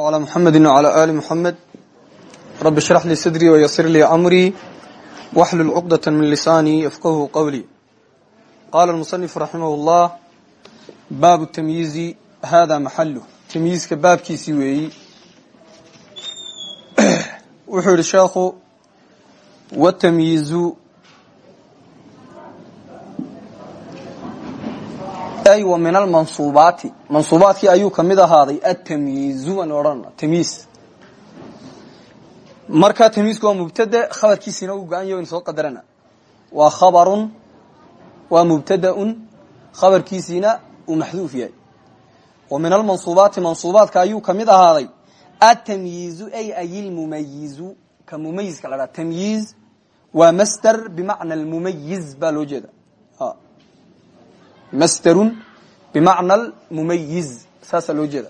على محمد وعلى آل محمد رب اشرح لي صدري ويسر لي أمري واحلل عقدة من لساني يفقه قولي قال المصنف رحمه الله باب التمييز هذا محله تمييز كباب كيسي وي وحور الشيخ والتمييز ay wa min almansuubaati mansuubaadkii ayuu ka mid ahaaday atamyiizu aan odhana tamyiis marka tamyiisku waa mubtade khabarkiisina uu go-an waynu soo qadarana waa khabarun waa mubtadaun khabarkiisiina uu maxduuf yahay wa min almansuubaati mansuubaadka ayuu ka mid ahaaday atamyiizu ay ayilmumayizu ka mumayiska la jeeda masderun bimacna mumayiz. Saasaa loo jeeda.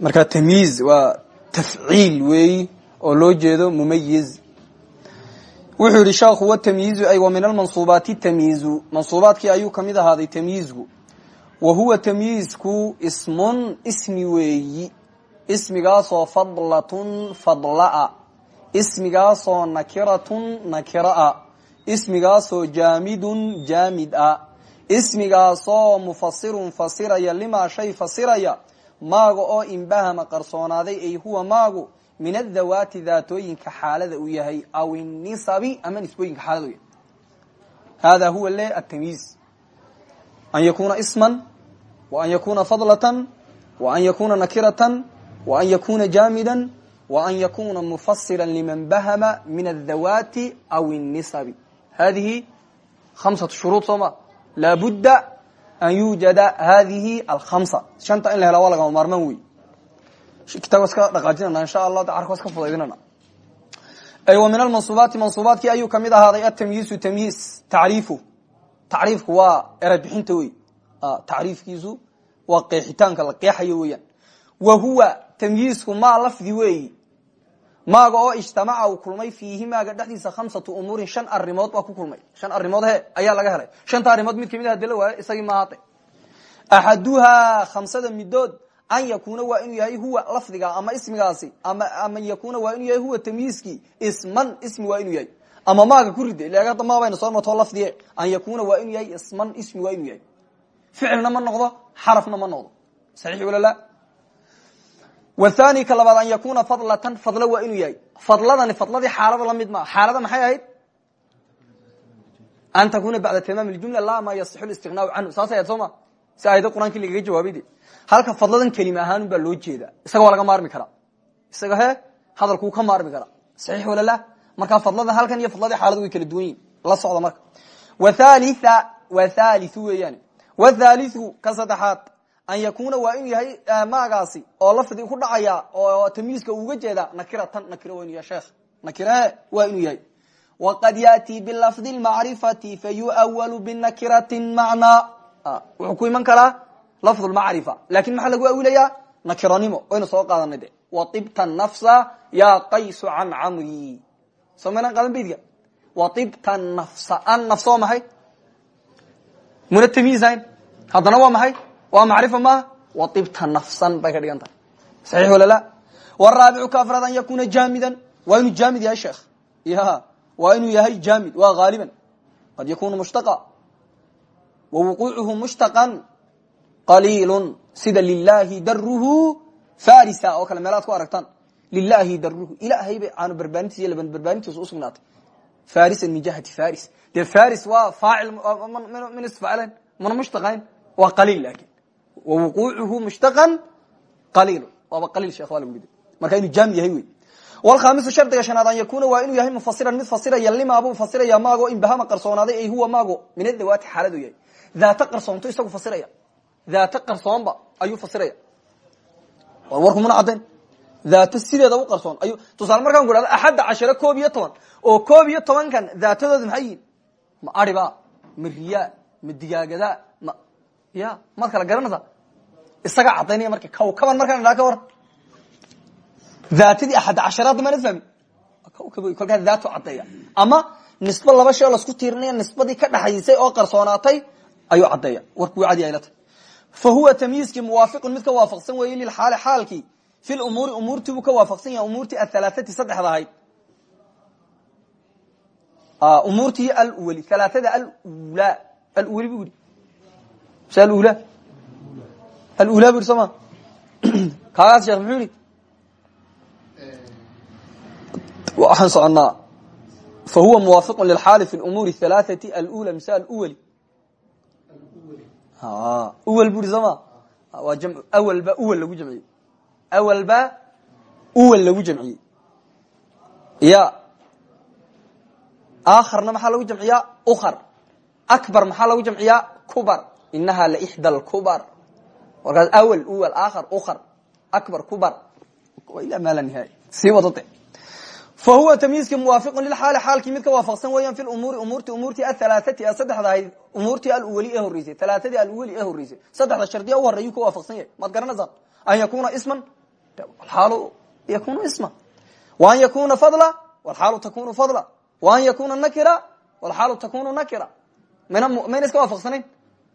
Marka tamyiiz waa tafciil weeyi oo loo jeedo mumayiz. Wuxuu yihi sheekhu watamyiizu ay wa min almansuubaati tamyiizu mansuubaadkii ayuu ka mid ahaaday tamyiizku wa huwa tamyiizku ismun ismi weeyi. Ismigaasoo fadlatun fadlaa. Ismigaasoo nakiratun nakiraa. Ismigaasoo jaamidun jaamid a ismigaasoo mufasirun fasiraya limaa shay fasiraya maaga oo inbahama qarsoonaaday ay huwa maagu min adhawaati daatooyinka xaalada uu yahay aw inisabi ama nisbooyinka xaalada u yahay. Hada huwa le atamyiiz an yakuna isman wa an yakuna fadlatan wa an yakuna nakiratan wa an yakuna jaamidan wa an yakuna mufasira liman bahama min adhawaati aw inisabi hadihi hamsatu shuruud soo ma laabudda an yuujada hadihi alkhamsa shanta in la hela waa lagama maarmaan wey kitaabka iska dhaqaajinana insha allah carka iska fudaydinana ay wa min almansuubaati mansuubaadkii ayuu ka mid ahaaday atamyiisu tamyiis tacriifu tacriifku waa eray bixinta wey tacriifkiisu waa qeexitaanka la qeexayo weeyaan wa huwa tamyiisku maa lafdi weeyi maaga oo ijtamaca uu kulmay fiihi maaga dhexdiisa khamsatu umuurin shan arimood baa ku kulmay. Shan arimood he ayaa laga helay. Shanta arimood mid ka mid ah haddii la waayo isagii mahaate axaduhaa khamsada midood an yakuna waa inuu yahay huwa lafdiga ama ismigaasi ama yakuna waa inuu yahay huwa tamyiiskii isman ismi waa inuu yahay. Ama maaga ku ride ila bayna soo martoo lafdige an yakuna waa inuu yahay isman ismi waa inuu yahay. Ficilna ma noqdo xarafna ma noqdo. Saxiix wala la wthani ka labaad an yakuna fadlatan fadlo waa inuu yahay. Fadladani fadladii xaalada la mid maa xaalada maxay ahayd? An takuna bacda tamaam jumla la ma yasixu istiqnaau canhu. Saasay ahayd soo ma? Si ayada qur'aankii lagaga jawaabay de halka fadladan kelima ahaanun baa loo jeeda isaga waa laga maarmi karaa. Isaga he hadalkuu ka maarmi karaa. Saxiix wala la markaa fadlada halkan iyo fadladii xaalada way kala duwan yihiin la socda marka. Wthalia wathaliu weeyaan. Wthaliu ka saddexaad an yakuna waa inuu yahay maagaasi oo lafdi ku dhacaya oo tamyiiska uga jeeda nakiratan nakira waa inu yahay sheekh. Nakire waa inuu yahay. Waqad yaأti bilafdi اmacrifati fayuawalu binakirati macnaa wuxuu ku iman karaa lafd macrifa. Lakin maxaa lagu awilaya? Nakiranimo waynu soo qaadanay de. Waibta nafsa ya qaysu can camri. Soo maynan qaadan beydka waibta nafsa. An nafsa waa maxay muna tamyiisayn haddana waa maxay waa macrifa maaha waibta nafsan bay ka dhigan tahay saxiix wala la waraabicu ka afraad an yakuna jaamidan waa inuu jaamid yahay sheekh ya waa inuu yahay jaamid waa haaliban qad yakunu mushtaqa wa wuquucuhu mushtaqan qaliilun sida lilahi daruhu farisa oo kale meelaad ku aragtaan lilahi daruhu ilahay bay caano barbaarintiis iyo laban barbaarintiis usugnaatay farisan min jihati faris dee faris waa faacil min isfaclen mana mushtaqayn waa qaliil laakiin wwuquucuhu mushtaqan qaliil waaba qaliil sheekh waa lagu yidhi marka inuu jaamid yahay wey wlkhamisu shardiga shanaad an yakuna waa inuu yahay mufasiran mid fasiraya limaabuu fasiraya maago inbahama qarsoonaaday ay huwa maago min adawaati xaaladu yahay daata qarsoonto isagu fasiraya daata qarsoonba ayuu fasiraya warku muna caddayn sideeda u qarsoon ayu tusaale markaan ku hahdo axadda koob iyo toban oo koob iyo tobankan daatadooda maxay yihiin ma ariba ma riyaa ma ma ya maad kala garanaysaa isaga cadaynaya marka kawkaban markaan idhaa ka war daatadii axad casharaadda maanad fahmi? Kawkab kolkaa daatu caddeeya ama nisbo laba shay oo lasku tiirinaya nisbadii ka dhaxaysay oo qarsoonaatay ayuu caddeeya warkuu cadi ayla tahy fa huwa tamyiizkii muwaafiqun mid ka waafaqsan weeye lilxaali xaalkii. Fi lumuuri umuurtii buu ka waafaqsan yahay umuurtii ahalaaati saddexda ahayd. Umuurtii alweli alaaada alula alweli bu yidhi. Mise alula alula bu yidhi soo ma kaagaas sheekh muxuu yihi waxaan soconnaa fa huwa muwaafiqu lilxaali fi lumuuri halaaثati alula mise alweli uwel bu yidhi soo ma waa jam awel ba uwel lagu jamciyey awel ba uwel lagu jamciyey ya akharna maxaa lagu jamciyaa ukar akbar maxaa lagu jamciyaa kubar inaha laixda lkubar markaas awel uwel akhar ukar akbar kubar ila maa la nihaaya sii wadade fa huwa tamyiizkii muwaafiqu lilxaali xaalkii mid ka waafaqsan weeyaan fi lumuuri umuurti umuurtii ahalaaati a saddexda ahayd umuurtii alweli ee horeysay halaaadii alweli ee horeysay saddexda shardiya u horeeyuu ka waafaqsan yahay. Maad garanaysaan an yakuna isman xaalu yakunu isman. Wa an yakuna fadla walxaalu takunu fadla. Wa an yakuna nakira walxaalu takunu nakira. Mayna mayna iska waafaqsanayn?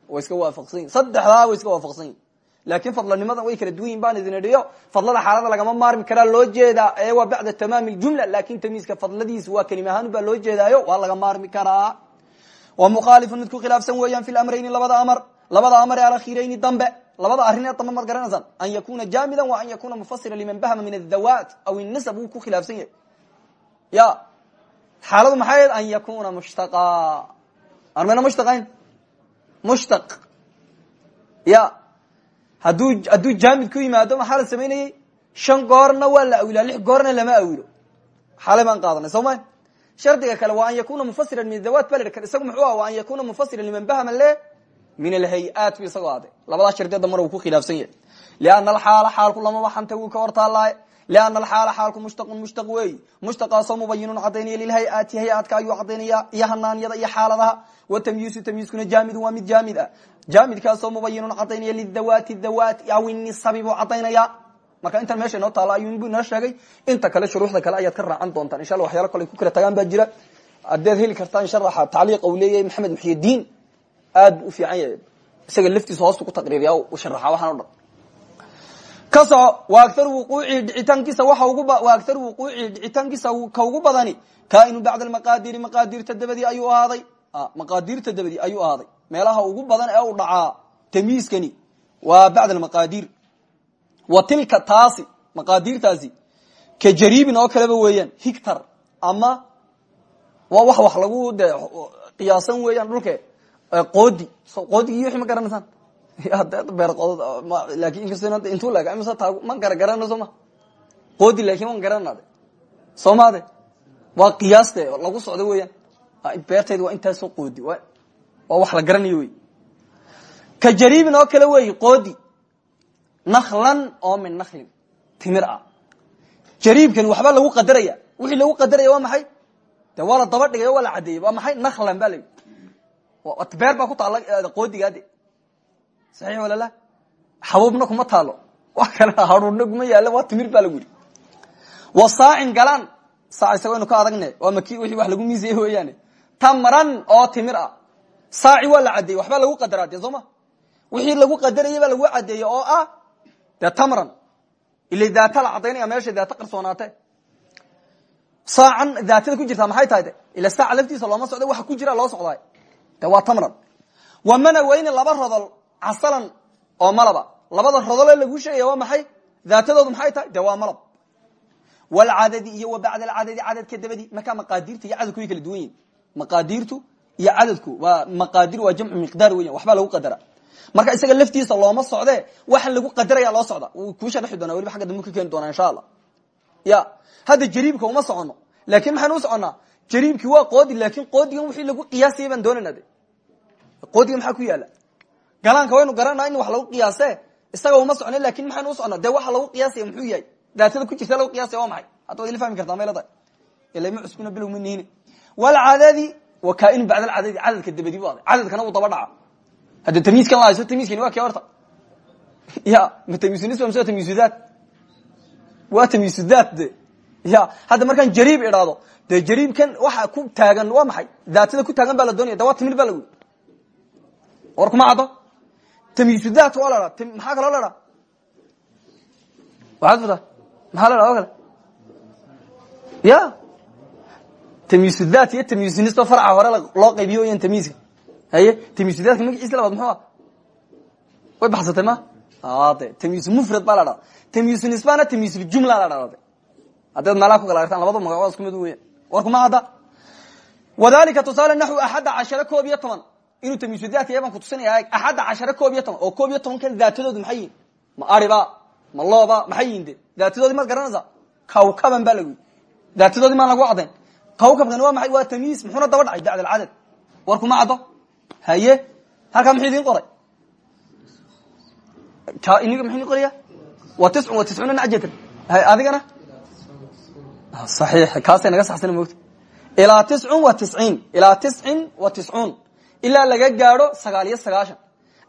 Way iska waafaqsanyihin saddexdaa way iska waafaqsan yihiin laakin fadlanimadan way kala duwan yihiin baan idin idhiyo. Fadlada xaalada lagama maarmi karaa loo jeedaa. Ee waa bacda tamaami ljumla laakiin tamiiska fadladiisa waa kelima ahaan loo jeedaayo waa laga maarmi karaa. Wa mukhaalifun mid ku khilaafsan weeyaan fi lamrayni labada amar. Labada amar ee alakhirayni dambe. Labada arrin ee dambe maad an yakuna jaamida wa an yakuna mufasira liman bahma min adhawaat aw inisab wuu ku khilaafsan ya xaaladu maxay an yakuna mushtaqa armayna mushtaqayn mushtaq. Ya hadduu jaamid ku yimaado maxaa la samaynayey shan goorna waa la lix goorna lama awilo. Xalay qaadanay soo ma? Kale waa an yakuna mufasiran min adhawaat ba la yidhi isagu muxuu ah waa an yakuna mufasiran liman bahma le min alhay-aat bu isagoo aaday labadaa uu ku khilaafsan yahay. Liana alxaala xaalku lamaba xanta wuu ka hortaalaay liana alxaala xaalku mushtaqun mushtaq weey. Mushtaqaasoo mubayinun cadaynaya lilhay-aati hay'aadka ayuu cadaynaya iyo hanaanyada iyo xaaladaha. Watamyiisu tamyiiskuna jaamidun waa mid jaamid ah jaamidkaasoo mubayinun cadaynaya lidhawaati dhawaat aw inisabi buu cadaynaya. Marka intan meesha inoo taala ayuunbu inoo sheegay. Inta kale shuruuxda kale ayaad ka raacan doontaan. Insha alla waxyaalo kale ku kala tagaan baa jira. Haddaad heli kartaan sharaxa tacliiqa uu leeyahay maxamed muxyidiin aad bu u fiican yahay. Isaga laftiisa hoostu ku taqriiriya sharaxa waxaan o dhan. Ka soco wa agaru wuquucihi dhicitaankiisa waxa ugu wa agaru wuquucihi dhicitaankiisa ka ugu badani kainu bacda almaqaadiri maqaadirta dabadii ayuu ahaaday. Maqaadirta dabadii ayuu ahaaday meelaha ugu badan ee u dhacaa tamyiiskani waa bacda almaqaadir wa tilka taasi maqaadirtaasi ka jariibin oo kaleba weeyaan hictor ama waa wax wax lagu de qiyaasan weeyaan dhulke qoodi. Qoodigi wixii ma garanaysaan. Laakin inkastoo intuu laga imse taa ma garagarana soo ma? Qoodi laakin wan garanade soo waa qiyaaste lagu socdo weeyaan. Beertayda waa intaasoo qoodi waa wax la garanayo wey ka jariibin oo kale wey qoodi. Naklan oo min naklin timir ah. Jariibkani waxba lagu qadaraya. Wixii lagu qadaraya waa maxay? De waa la daba dhigay o waa la cadeeyey waa maxay? Naklan ba la yidhi. Beer baa ku taala qoodigaade saxiix walala xabuubna kuma taalo. Wax kale haruurna kuma yaalla waa timir baa lagu yidhi. Wa saacin galaan. Saac isago aynu ka adagne waa maki wixii wax lagu miisaya weeyaane. Tamran oo timir ah saaci waa la cadeeyey waxbaa lagu qadaraa dee soo ma? Wixii lagu qadarayay baa lagu cadeeyey oo ah dee tamran ila daata la cadaynaya meesha daata qarsoonaate saacan daatada ku jirtaa maxay tahay de ila saaca laftiisa looma socda waxa ku jira loo socdaay. De waa tamran. Wa manaweyni laba rodol casalan oo malaba labada rodole lagu sheegaya waa maxay? Daatadoodu maxay tahay? De waa malab. Walcadadi iyo wa bacd alcadadi cadadka dabadii markaa maqaadirta iyo cadadku way kala duwan yihiin maqaadirtu iyo cadadku waa maqaadir waa jamcu miqdaar weyan waxbaa lagu qadara. Marka isaga laftiisa looma socde waxaan lagu qadaraya loo socda. Wuu kuu sharxi doonaa weliba agga dambu ka keeni doonaa insha allah. Ya hadda jariibka uma socono laakin maxaan u soconnaa? Jariibkii waa qoodi laakin qoodigan wixii lagu qiyaasaya baan doonayna de. Qoodiga maxaa ku yaalla galaanka waynu garanaa in wax lagu qiyaase isaga uma socno laakiin maxaynu u socnaa dee waxa lagu qiyaasaya muxuu yahay? Daatada ku jirta lagu qiyasaya waa maxay? Hadda waad ila fahmi kartaa maylada ilama cusbuna bilow ma nihini. Walcadadi wa kaainu bacd alcadadi cadadka dabadi bu aday cadadkana wuu daba dhaca hadda tamyiiskan la hayso tamyiiskani waa kii horta ya ma tamyiisunisba mise tamyiisudaat waa tamyiisudaat de ya hadda markaan jariib idhaahdo dee jariibkan waxa ku taagan waa maxay daatada ku taagan baa la doonaya de waa timir baa lagu war kuma caddo tamyiisudaat waa la dhaa maxaa kaloo la dhaa waxaad futaa maxaa la dhaa o kale ya tamyiisudaat iyo tamyiisunisto farca hore loo qaybiyo yan tamyiiska haye tamyiisudatka magaciisa labaad muxuu ah way baxsatay ma? De tamyiis mufrad baa la dhada tamyiisunisbana tamyiisuljumla la dhada haddaad meelaha ku kala artaan labada magac waa isku mid weyan warkuma cadda wadalika tusaale naxwi axadda cashara koob iyo toban. Inuu tamyiisudaadka yaban kutusinaya axadda cashara koob iyo toban. Oo koob iyo tobankan daatadoodu maxay yihiin ma ariba ma looba maxay yihiin de? Daatadoodii maad garanaysaa kawkaban baa lagu daatadoodii maan lagu cadayn kawkabkani waa maay waa tamyiis muxuuna daba dhacay bacd alcadad? Warkuma caddo? Haye. Halkaa muxuu idin qoray? Iniga muxuu idin qoraya? Wa tiscun wa tiscuuna najatan adigana? Saxiix. Kaasay naga saxsana moogta. Ilaa tiscun wa tisciin. Ilaa tiscin wa tiscuun. Ilaa laga gaadho sagaal iyo sagaashan.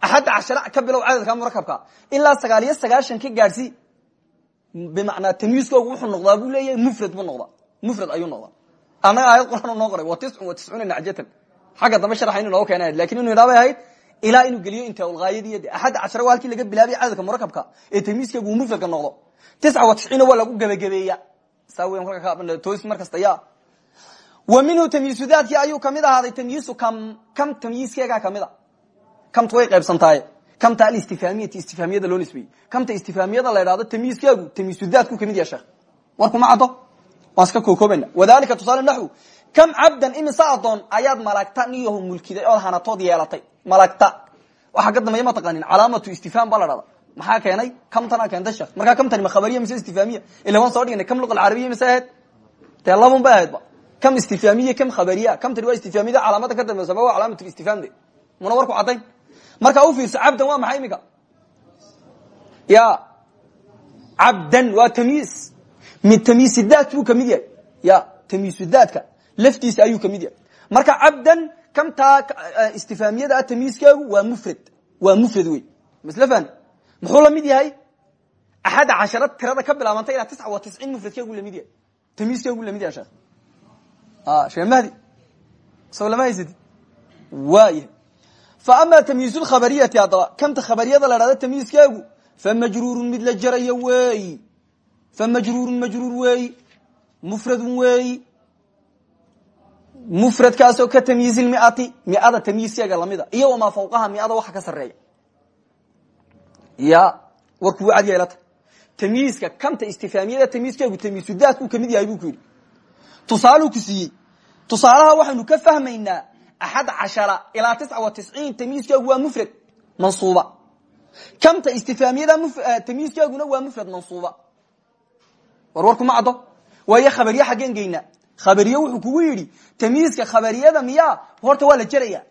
Axadda cashara ka bilow cadadka murakabka ilaa sagaal iyo sagaashan ka gaadhsii bimacnaa tamyiiskoogu wuxuu noqdaa buu leeyahay mufrad buu noqdaa. Mufrad ayuu noqdaa annaga aayad quraan noo qoray wa tiscun wa tiscuuna najatan xagga dambe sharaxa inu nooga keena laakiin inu idhaa bay ahayd ilaa inuu geliyo intaulhaayadiy axadda cashara waa halkii laga bilaabay cadadka murakabka ee tamyiiskoogu uu mufradka noqdo. Tisca wa tisciina waa lagu gebagabeeya saa weyan kolka ka toos mar kasta ya wa minhu tamyiisudaadkii ayuu ka mid ahaaday tamyiisu kam kam tamyiiskeegaa ka mid a. Kamta way qaybsantaaye kamta alistifhaamiyati istifhaamiyada loo nisbeeyey. Kamta istifhaamiyada la idhahdo tamyiiskeegu tamyiisudaadku ka mid yaha sheekh. Warkuma caddo waan iska kookoobayna wadalika tusaale naxwu kam cabdan imise adoon ayaad malagta niyaho mulkiday ood hanatood yeelatay. Malagta waxaa ka dambeeya ma taqaanin calaamatu istifhaam baa la dhahda maxaa keenay? Kamtana keentay sheekh markaa kamtani ma khabariya mise istifhaamiya? Ila waan soo dhignay kam luqa alcarabiya mise ahayd? Dee labun bay ahaydba kam istifhaamiya kam khabariya. Kamtani waa istifhaamiyada calaamada ka dambeysaba waa calaamat istifhaam de. Muna warku caddayn. Markaa u fiirsa cabdan waa maxay imika ya cabdan waa tamyiis min tamyiisidaat buu ka mid yahay. Ya tamyiisudaadka laftiisa ayuu ka mid yahay. Marka cabdan kamtaa istifhaamiyada tamyiiskeegu waa mufrad. Waa mufrad wey masl fahmi muxuu la mid yahay? Axadda cashara tirada ka bilaabantay ilaa tisca wa tisciin mufradkeegu la mid yahay. Tamyiiskeegu la mid yahay sheekh. Shee mahdi. Soo lama haysati waayahay fa ama tamyiiz lkhabariyati haddaba kamta khabariyada la dhahdo tamyiiskeegu fa majruurun mid la jarayo weeyi fa majruurun majruur weeyi mufradun weeyi mufradkaasoo ka tamyiizi lmiati miada tamyiiskeega lamida iyo wamaa fawqaha miada waxa ka sareeya ya warku wa cad yeelata tamyiiska kamta istifhaamiyada tamyiiskeegu tamyiisudaadku ka mid yahay buu ku yidhi tusaaluu ku siiyey tusaalaha waxaynu ka fahmaynaa axad cashara ilaa tisca wa tisciin tamyiiskeegu waa mufrad mansuuba kamta mansuuba war warku ma caddo. Waayo khabariye xaggeen geynaa khabariye wuxuu kugu yidhi tamyiiska khabariyada miyaa horta waa la jeraya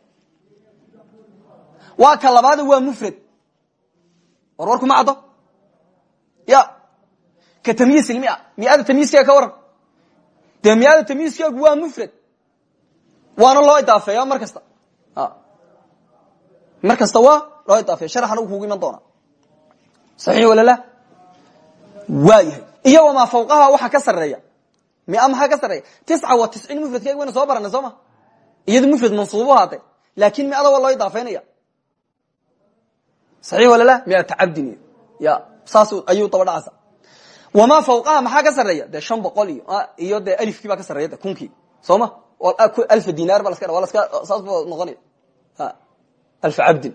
waa ka labaada waa mufrad. War warku ma caddo. Ya ka tamyiis ilmia miada tamyiiskeega ka waran? Dee miada tamyiiskeegu waa mufrad? Waana loo idaafeeya mar kasta. Mar kasta waa loo idaafeya sharaxana kugu iman doona saxiix walala waa yahay iyo wamaa fawqaha waxa ka sareeya mia maxaa ka sareeya tisca wa tisciin mufradkeega wayna soo baranay soo ma? Iyado mufrad mansuubu haatay. Laakin miada waa loo idaafeynaya. Saxiix walala miata cabdin ya saas ayuu daba dhacasa wamaa fawqaha maxaa ka sareeya dee shan boqol iyo iyo dee alifkii baa ka sareeya de kunkii. Soo ma? Alfa dinar ba laska laska saas ba noqonaya. Alfa cabdin.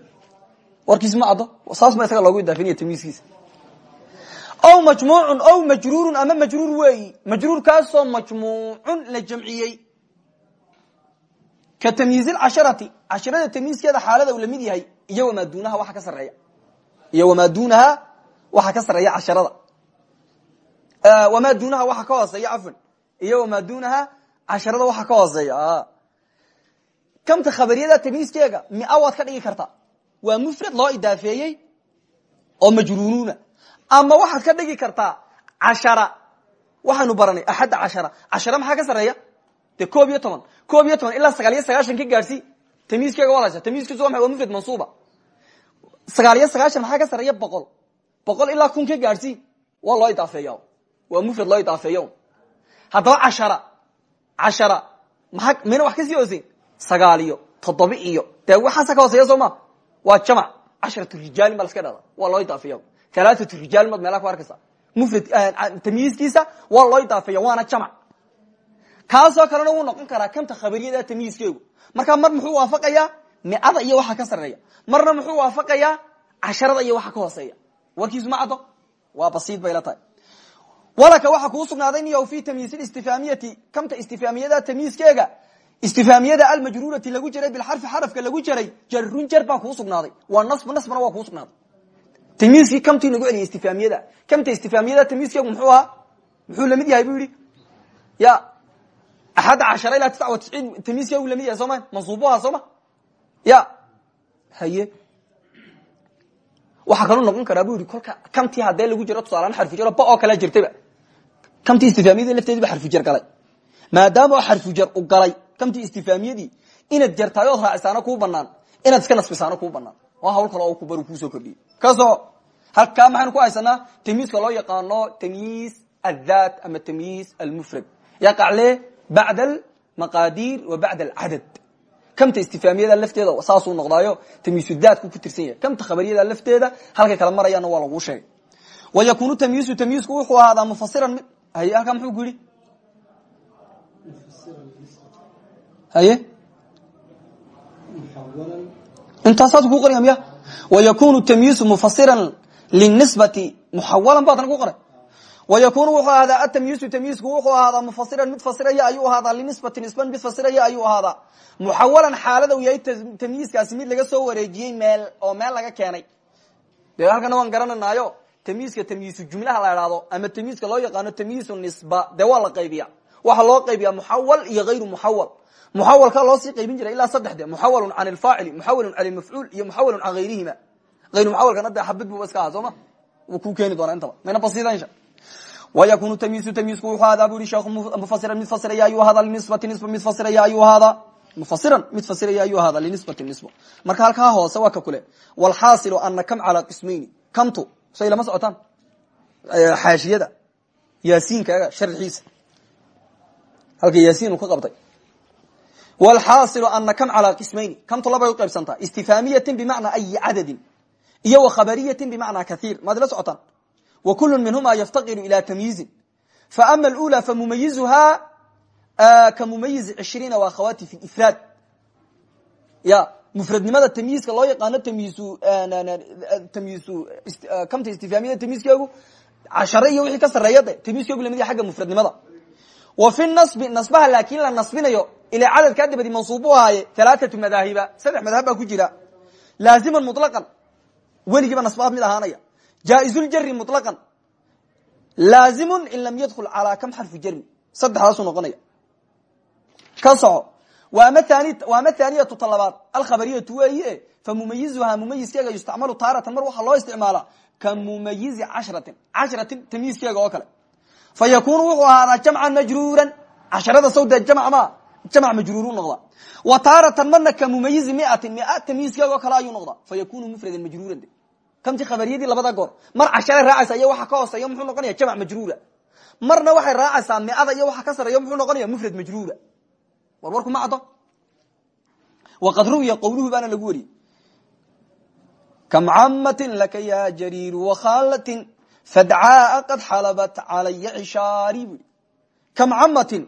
Warkiis ma caddo. Saas ba isaga loogu idaafinaya tamyiiskiisa aw majmuucun aw majruurun ama majruur weeyi majruurkaasoo majmuucun la jamciyey. Ka tamyiiz lcasharati casharada tamyiiskeeda xaalada uu la mid yahay iyo wamaa duunaha waxa ka sareeya iyo wamaa duunaha waxa ka sareeya casharada. Wamaa duunaha waxa ka hooseeya cafwan. Iyo wamaa duunaha casharada waxa ka hooseeya kamta khabariyada tamyiiskeega mia waad ka dhigi kartaa waa mufrad loo idaafeeyey oo majruuruuna ama waxaad ka dhigi kartaa cashara. Waxaanu baranay axadda cashara. Cashara maxaa ka sareeya de koob iyo toban. Koob iyo toban ilaa sagaal iyo sagaashan ka gaadhsi tamyiiskeega waad haysa tamyiiskiisu waa waa mufrad mansuuba. Sagaal iyo sagaashan maxaa ka sareeya boqol. Boqol ilaa kun ka gaadhsi waa loo idaafeeya waa mufrad loo idaafeeya haddaba cashara. Cashara. Maa mayna wax ka sii hooseyn? Sagaal iyo toddoba iyo dee waxaasa ka hooseeya soo ma? Waa jamac. Casharatu rijaalin ba laska dhahda waa loo idaafiya alaaatu rijaalin baad meelaa ku arkaysa mufrad tamyiiskiisa waa loo idaafeeya waana jamc kaasoo kalena wuu noqon karaa kanta khabariyada tamyiiskeegu markaa mar muxuu waafaqayaa micada iyo waxa ka sareeya marna muxuu waafaqayaa casharada iyo waxa ka hooseeya. Warkiisu ma caddo? Waa basiid bay la tahay. Walaka waxa kuu sugnaaday niyo fi tamyiis istifhaamiyati kamta istifhaamiyada tamyiiskeega istifhaamiyada almajruurati lagu jiray bilxarfi xarafka lagu jiray jarun jar baa kuu sugnaaday. Waa nasb nasbna waa kuu sugnaaday tamyiiskii kamtii nagu celiyay istifhaamiyada? Kamta istifhaamiyada tamyiiskeegu muxuu ahaa? Muxuu la mid yahay bu yihi ya axadda cashara ilaa tisca wa tisciin tamyiiskeegu la mid yahay soo ma? Mansuubuha soo ma? Ya haye. Waxaa kaloo noqon karaa bu yihi kolka kamtii haddee lagu jiro tusaalaan xarfujaro ba oo kala jirtayba. Kamtii istifhaamiyada lafteedi ba xarfujar galay. Maadaama xarfujar u galay kamtii istifhaamiyadii inaad jartaay ood raacisaano kuu banaan inaad iska nasbisaano kuu banaan waa hawl kale oo kubar ku soo kordhiyey kaso halkaa maxaynu ku haysanaa? Tamyiiska loo yaqaano tamyiis athat ama tamyiis almufrad. Yaqacle bacd almaqadir wa bacd alcadad kamta istifhaamiyada lafteeda saasuu noqdaayo tamyiisudaatku ku tirsan yahay. Kamta khabariyada lafteeda halkay kala marayaana waa laguu sheegay. Wa yakunu tamyiisu tamyiisku wuxuu ahaadaa mufasiran mid haye halkaa muxuu haye? Intaasaad ku qoraya miya wayakunu tamyiisu mufasiran linisbati muxawalan baadna ku qoray wayakunu wuxuu ahaadaa atamyiisu tamyiisku wuxuu ahaadaa mufasiran mid fasiraya ayuu ahaadaa linisbati nisban mid fasiraya ayuu ahaadaa muxawalan xaalada yahay tamyiiskaasi mid laga soo wareejiyey meel oo meel laga keenay dee halkana waan garananaayo tamyiiska tamyiisu jumlaha la idhaahdo ama tamyiiska loo yaqaano tamyiisu nisba dee waa la qaybiya waxaa loo qaybiya muxawal iyo hayru muxawal muxawalka loo sii qaybin jiray ilaa saddex de muxawalun can alfaacili muxawalun can lmafcuul iyo muxawalun can hayrihima ayru muxawalkana de xabid bu iska ahaa soo ma? Wuu ku keeni doonaa intaba. Mayna basiidansha wayakunu tamyiisu tamyiisku wuxuu ahaadaa bu yihi sheekhu mufasiran mid fasiraya ayuu ahaadaa linisbati nisba mid fasiraya ayuu ahaadaa mufasiran mid fasiraya ayuu ahaadaa linisbati nisba marka halkaa hoose waa ka kule. Walxaasilu ana kam calaa qismayni. Kamtu say lama socotaan. Xaashiyada. Yaasiinkaaga sharxiisa. Halka yaasiin uu ka qabtay wlxaasilu ana kam calaa qismayni kamtu labay u qaybsantaa istifhaamiyatin bimacnaa ayi cadadin iyo wa khabariyatin bimacnaa kaiir maad la socotaan wa kulu minhuma yaftaqiru ila tamyiizin faama alula famumayizuhaa ka mumayiz cishriina wa akhawati fi ifraad ya mufradnimada tamyiiska loo yaqaano tamyiisu tamyiisu kamta istifhaamiyada tamyiiskeegu cashare iyo wixii ka sareeya de tamyiiskeegu la mid agga mufradnimada wa fi nasbi nasbaha laakin la nasbinayo ila cadadkaa dabadi mansuub u ahaaye alaaatu madaahiba saddex madhab baa ku jira. Laaziman mulaqan weligiiba nasbaad mid ahaanaya. Jaaizljari mulaqan laazimun in lam yadkul calaa kam xarfu jarmi saddexdaasuu noqonaya. Ka soco waama thaniyatu talabaad. Alkhabariyatu weeye fa mumayizuhaa mumayiskeega yustacmalu taaratan mar waxaa loo isticmaala ka mumayizi cashratin cashratin tamyiiskeega oo kale fa yakunu wuxuu ahaadaa jamcan majruuran casharada sawdee jamc ma jamc majruuru noqda wa taaratan marna ka mumayizi miatin mia tamyiiskeega oo kale ayuu noqda fa yakunu mufradan majruuran de kamti khabariyadii labada goor mar cashare raacaysa iyo waxa ka hooseeya muxuu noqonaya jamc majruura marna waxay raacaysaa miada iyo waxa ka sareeya muxuu noqonaya mufrad majruura war warku ma caddo waqad ruwiya qowluhu baana lagu wariyey kam camatin laka ya jariiru wakhaalatin fadcaaa qad xalabat calaya cishaari bu kam camatin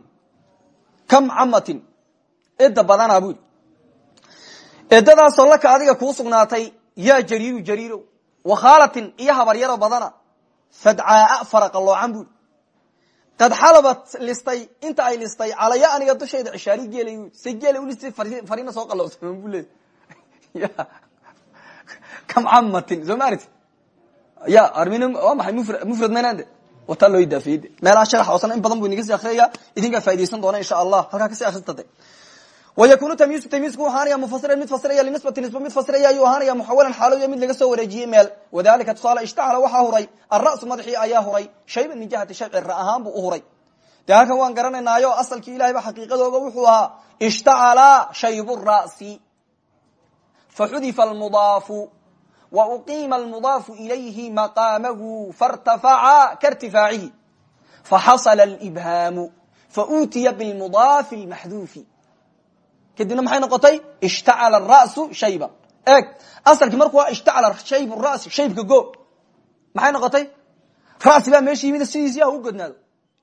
kam camatin eda badanaa bu yidhi edadaasoo laka adiga kuu sugnaatay yaa jariiru jariiro wakhaalatin iyo habaryaro badana fadcaaa faraqaloocan bu yidhi qad xalabat listay inta ay listay calaya aniga dushayda cishaari geelay se geela ulistay farina soo bu aragti ya armin waa maxay mufrad mufrad maynaan de. Wataa loo idaafiyey de meelaha sharax hoosena in badan bu inaga sii akriyaya idinkaa faa'idaysan doona insha allah halkaa ka sii akrista de wykunu tamyiisu tamyiisku ahaanaya mufasiran mid fasiraya linisbati nisba mid fasiraya ayuu ahaanaya muxawalan xaaloya mid laga soo wareejiyey meel. Wadalika tusaale ishtacala waxaa huray alra'su madaxii ayaa huray shayban min jihati sharci ra ahaan buu u huray. De halkan waan garanaynaayo asalkii ilahay ba xaqiiqadooga wuxuu ahaa ishtacala shaybu ra'si. Faxudifa almudaafu wa uqiima almudaafu ilayhi maqaamahu faاrtafaca kaاrtifaacihi faxasla اlibhaamu fautiya bilmudaafi اlmaxduufi kadibna maxay noqotay ishtacala arasu shayban eeg asalkii marku waa ishtacala shayb rasi shaybka go maxay noqotay rasi baa meesha yimid sidiisii ha u godnaado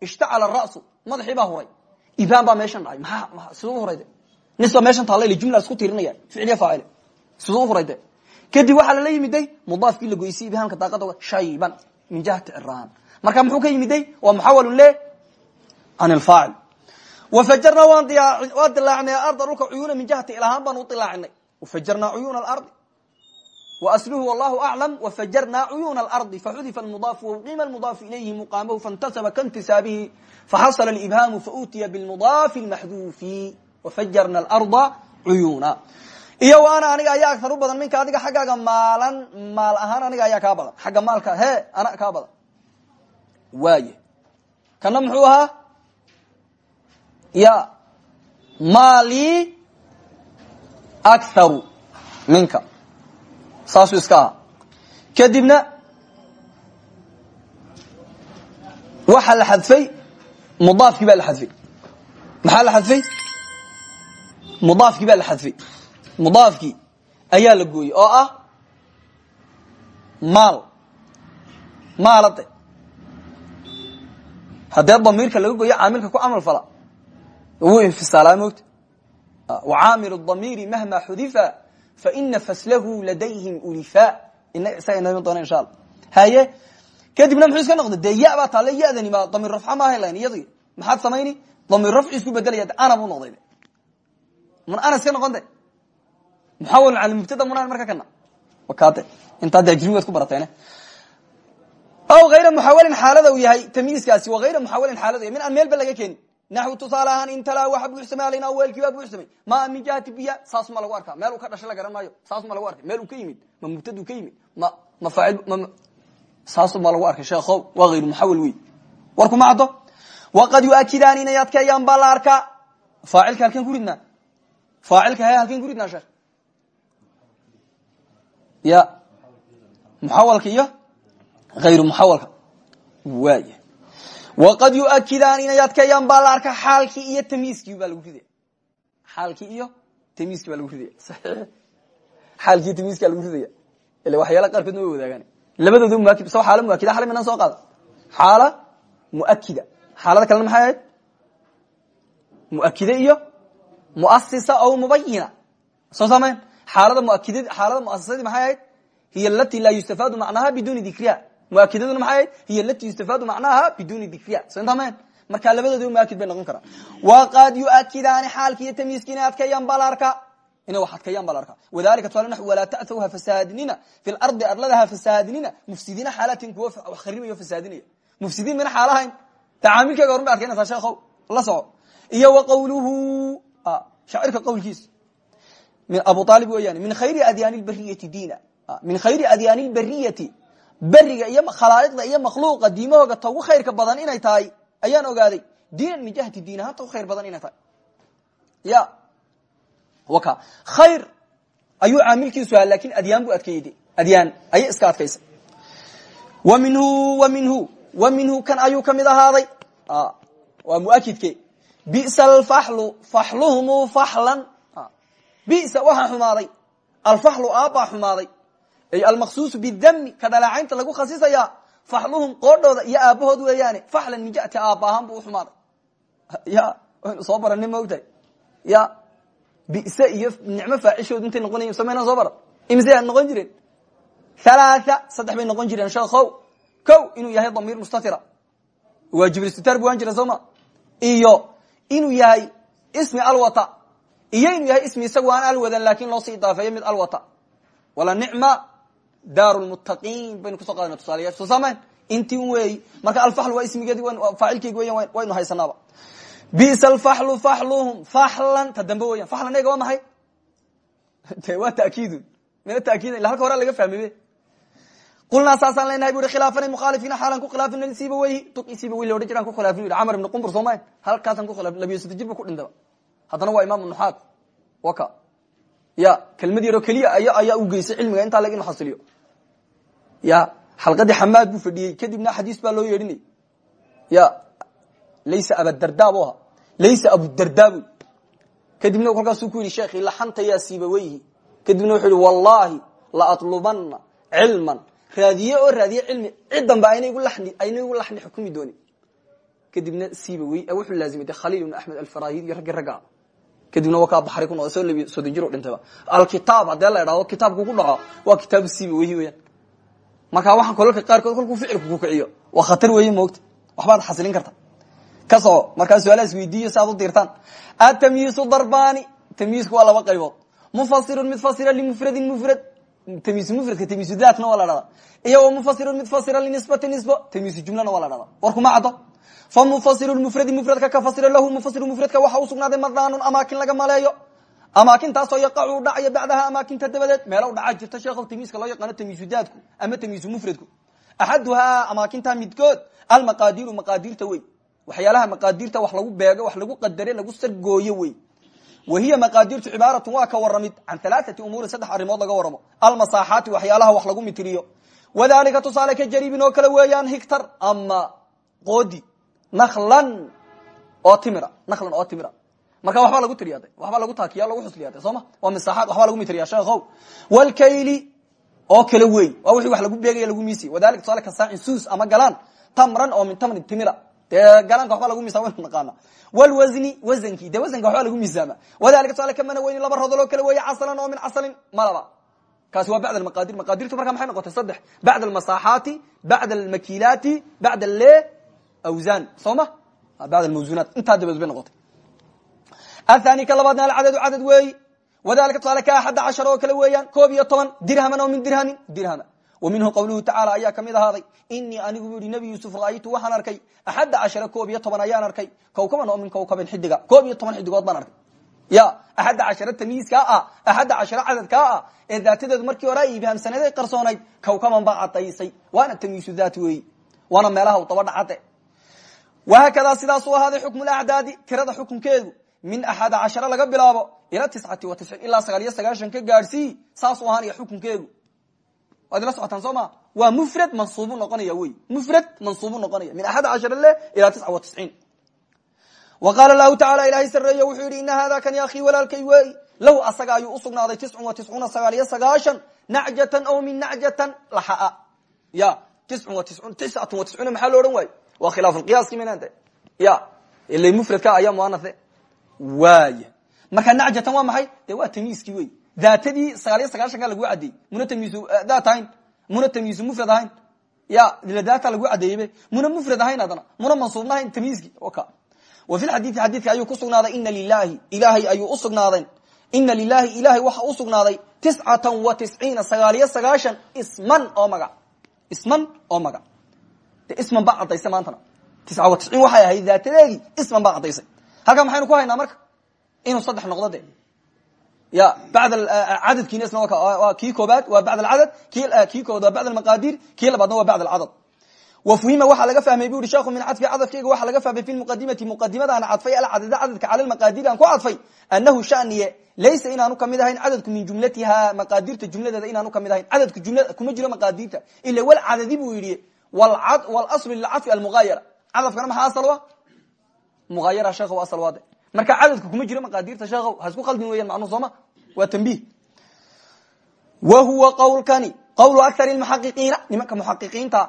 ishtacala rasu madaxii baa huray ibhaan baa meeshan dhacay maa siduu uhurayde nisba meeshan taalla jumla isku tirinaya ficliya faacil siduu uhurayde kadib waxaa lala yimiday mudaafkii la goysay ibhaamka daaqada shayban min jihati ciraan marka muxuu ka yimiday? Waa muxawalun le can ilfaacil wafajarnaa waan dilaacinay arda dhulka cuyuuna min jihati ilahaan baan u dilaacinay wafajarnaa cuyuuna alardi wasluhu wallahu aclam wafajarnaa cuyuuna alardi faxudifa almudaafu wauqima almudaafu ilayhi muqaamahu faintasaba kaintisaabihi faxasla alibhaamu fautiya bilmudaafi lmaxduufi wafajarna alarda cuyuuna iyo wa ana aniga ayaa agtar u badan minka adiga xaggaaga maalan maal ahaan aniga ayaa kaa badan. Xagga maalka he ana kaa badan. Waay kana muxuu ahaa? Ya maali akharu minka. Saasuu iska kadibna waxaa la xadfay mudaafkii baa la xadfay. Maxaa la xadfay? Mudaafkii baa la xadfay mudaafkii ayaa la gooyey oo ah maal maalade. Haddee damiirka laga gooyo caamilka ku camal fala wuu infisaalaa mogta wacaamilu damiiri mahma xudifa faina faslahu ladayhim ulifa isaga inoo iman doona insha alla haye kadibna muxuu iska noqday? Dee ya baa ma damiir rafca maaha lan iyadii? Maxaad samayni? Damiir rafci isku bedelaya ana buu noqday. Mun ana iska noqon muxawalun cala mubtada munan marka kana. Wakade intaa de ajri waad ku barateene. Aw hayra muxawalin xaalada uu yahay tamyiiskaasi wa hayra muxawalin xaalada min aan meel ba laga keenin. Naxwi tusaale ahaan intalaa waxa buuxsamay alayna weelkii baa buuxsamay maa min jihati biya saas ma lagu arkaa. Meel uu ka dhashay la garan maayo. Saas ma lagu arkay meel uu ka yimid ma mubtadu ka yimid ma ma faacil ma saas ma lagu arkay. Sheekhow waa hayru muxawal wey warku ma caddo? Waqad yuakidaani inay adkeeyaan baa la arkaa. Faacilka halkeen ku ridnaa. Faacilka he halkeen ku ridnaa sheekh ya muxawalka iyo hayru muxawalka waaya waqad yuakidaan inay adkeeyaan baa la arkaa xaalkii iyo tamyiiskii baa lagu ridaya xaalkii iyo tamyiiskii baa lagu ridaya xaalkii iyo tamyiiska lagu ridaya ila waxyaala qaarkood ma way wadaagaan labadooda muakid sa xaala muakida xale minaan soo qaada xaala muakida. Xaalada kalena maxay ahayd? Iyo muasisa o mubayina soo samayn xaalada muakid xaalada muasisadii maxay ahayd? Hiy alati laa yustafaadu macnaha biduni dikriha muakidaduna maxay ahayd? Hiy alati yustafaadu macnaha biduni dikriha so intamen marka labadoodi muakid bay noqon karaan. Waqad yuakidaani xaalki iyo tamyiiski inay adkeeyaan baa la arkaa inay wax adkeeyaan baa la arkaa wadalika tusaale naxu walaa ta'thow ha fasaadinina fi lardi arlada ha fasaadinina. Mufsidiina xaalatin kuwa wax kharibayo fasaadinaya. Mufsidiin mina xaalahayn tacaamilkeega horun bay adkeynaysaa sheekhow la soco iyo wa qawluhu shaacirka qawlkiisa min abu aalib weeyaan min khayri adyaani lbariyati diina min khayri adyaani lbariyati beriga iyo khalaa'iqda iyo makhluuqa diimahooga ta ugu khayrka badan inay tahay ayaan ogaaday diinan min jihati diin ahaan ta ugu khayr badan inay tahay ya waka khayr ayuu caamilkiisu ahaa laakiin adyaan buu adkeeyey de adyaan ayay iska adkaysa wa minhu wa minhu wa minhu kan ayuu ka mid ahaaday waa bisa waxaa xumaaday. Alfaxlu aabbaa xumaaday. Ay almaqsuusu bidami ka dhaleecaynta lagu khasisaya faxluhum qoodhooda iyo aabahood weeyaane. Faxlan min jati aabba ahaan buu uxumaaday ya waynu soo barani maogtahay ya bise iyo nicmo faacishoodu intay noqonayen samayna soo bara imise noqon jireen halaatha saddex bay noqon jireen. Sheekhow ko inuu yahay damiir mustatira. Jira soo ma? Iyo inuu yahay ismi alwata iyo inuu yahay ismi isagu aan alwadan laakiin loo sii idaafeeyo mid alwata. Wala nicma daar lmuttaqiin baynu ku soo qaadana tusaalayaa soo saamayn intii un weeyi marka alfaxl waa ismigeedi faacilkeegi weyan waynu haysanaaba. Bisa alfaxlu faxluhum faxlan ta dambe weyan faxlan ega waa maxay? De waa takiidun. Mina takiidan ila halka hore laga fahmibe qulnaa saasaan leenahay bu i khilaafana mukhaalifiina xaalan ku khilaafina siba weyhi duqi siba wey loodhan jiraan ku khilaafin yidhi camar ibn qumbur soo mayn. Halkaasaan ku khilafin labiyo sita jir bu ku dhintaba haddana waa imaam nuxaad waka. Ya kelmad yaroo keliya ay ayaa u geysay cilmiga intaa lag inu xasiliyo. Ya xalqadii xamaad buu fadhiyey. Kadibna xadiis baa loo yeedhinay. Ya laysa abadarda bu ahaa. Laysa abudarda bu kadibna kolkaasuu ku yidhi sheekhi laxanta yaa siiba weyhi kadibna wuxuu yihi la atlubana cilman. Raadiye oo raadiye cilmi cidanba ayna igu laxni xukumi doonin. Kadibna siiba wuxuu laazimay khaliil ibn axmed alfarahid iyo raggii ragga kadibna waa kaa baxri ku noqday soo soddon jir dhintayba alkitaab haddee la idhahdo kitaabku ku dhaco waa kitaabu siiba wehi weyaan marka waxaan kolalka qaarkood kolkuu ficilku kukiciyo waa khatar weeye moogta. Waxbaad xasilin karta. Ka soco markaa su'aalaha u diirtaan atamyiisu darbani tamyiisku waa laba qaybood. Mufasirun mid limufradin mufrad tamyiisu mufradka tamyiisu daatna waa la dhahda iyo wa mufasirun mid fasira linisbati nisbo tamyiisu jumlana waa la dhahda warkuma caddo fa mufasiru mufradi mufradka ka fasira lahu mufasiru mufradka waxa u sugnaaday madaanun amaakin laga maleeyo amaakintaasoo yaqacu dhacayo bacdaha amaakinta dabadeed meelo dhaca jirta sheekh tamyiiska loo yaqaano tamyiisu daadku ama tamyiisu mufradku axaduhaa amaakinta midkood almaqaadiru maqaadirta wey. Waxyaalaha maqaadirta wax lagu beego wax lagu qadare lagu wahiya maqaadirtu cibaaratun waa ka waramid can alaaati umuurin saddex arrimood laga waramo almasaaxaati waxyaalaha wax lagu mitiriyo wadalika tusaale ka jariibin oo kale weeyaan hictar ama qoodi naklan oo timira naklan oo timira marka waxbaa lagu tiriya de waxbaa lagu taakiya lagu xusliya de sooma waa masaaxaad waxbaa lagu mitiriya sheekhow walkayli oo kale wey waa wixii wax lagu beegaya lagu miisiy wadalika tusaale ka saacin suus ama galaan tamran oo min tamrin timira dee galaanka waxba lagu miisa waynu naqaana walwasni wasankii dee wasanka waxba lagu miisaama. Wadalika tusaale kamana weyni laba rodoloo kale weeye casalan oo min casalin malaba kaasi waa bacd almaqadir maqadirtu markaa maxay noqotay? Saddex. Bacda almasaaxaati bacda almakilaati bacda le awsan soo ma? Bacd almawsunaat intaa dabaed bay noqotay. Athani ka labaadna alcadadu cadad weeyi wadalika tusaale ka axadda cashar oo kale weeyaan. Koob iyo toban dirhaman oo min dirhamin. Dirhama minhu qawluhu tacala ayaa ka mid ahaaday inii anigu bu yihi nabi yuusuf ra'aytu waxaan arkay axadda cashara koob iyo toban ayaan arkay. Kawkaban oo min kawkabin xidiga koob iyo toban xidigood baan arkay. Ya axadda cashara tamyiiskaa ah axadda cashara cadadkaa ah ee daatadeedu markii hore ay ibhaamsaneed ay qarsoonayd kawkaban baa cadaysay waana tamyiisu daat weeyi waana meelaha u daba dhacade wahaakadaa sidaasuu ahaaday xukmu lacdaadi tirada xukunkeedu min axada cashara laga bilaabo ila tiscati wa tisciin ka waad ila socotaan soo ma waa mufrad mansuubu noqonaya wey mufrad mansuubu noqonaya min axad cashara le ilaa tisca wa tisciin wa qaala lahu tacala ilaahay sareeye wuxuu yihi ina hada kan ya akhii walaalkay wey lahu asaga ayuu usugnaaday tiscun wa tiscuuna sagaal iyo sagaashan nacjatan o min nacjatan laxaa ya tiscun wa tiscuun tiscatun wa tiscuuna maxaa lo odhan waayo waa khilaaf lqiyaaski minante ya ila mufradka ayaa muanathe waaya marka nacjatan waa maxay de waa tamyiiskii wey daatadii sagaal iyo sagaashanka lagu caddeeyey muna tamyiisu daat ahayn muna tamyiisu mufrad ahayn. Ya ila daata lagu caddeeyeybe muna mufrad ahayn haddana. Muna mansuubna ahayn tamyiiski ka wa fi lxadiidi xadiidka ayuu ku sugnaaday ina lilahi ilahay ayuu usugnaaday ina lilahi ilahay waxa usugnaaday tiscatan wa tisciina sagaal iyo sagaashan isman oo magac isman oo magac de isman baa caddaysay maantana. Tisca wa tisciin waxay ahayd ya cadadkiina isna waa kii koobaad waa bacd alcadad kii koobaad waa bacd almaqadir kii labaadna waa bacd alcadad wa fuhima waxaa laga fahmay bu yihi sheekhu min cadfi cadafkayga waxaa laga fahmay fi lmuqadimati muqadimada aan cadfay alcadada cadadka cala lmaqadir aan ku cadfay anahu shaniye laysa inaanu ka mid ahayn cadadku min jumlatiha maqaadirta jumladeeda inaanu ka mid ahayn cadadku jumla kuma jiro maqaadirta ila walcadadi buu yidhi wlslu lilcadfi almuayara cadafkana maxaa asal wa muayara sheekh asal waade marka cadadka kuma jiro maqaadirta sheekhow ha isku khaldin weyan macnuhu sooma waa tambih wa huwa qawlkani qawlu akar lmuxaqiqiina nimanka muxaqiqiinta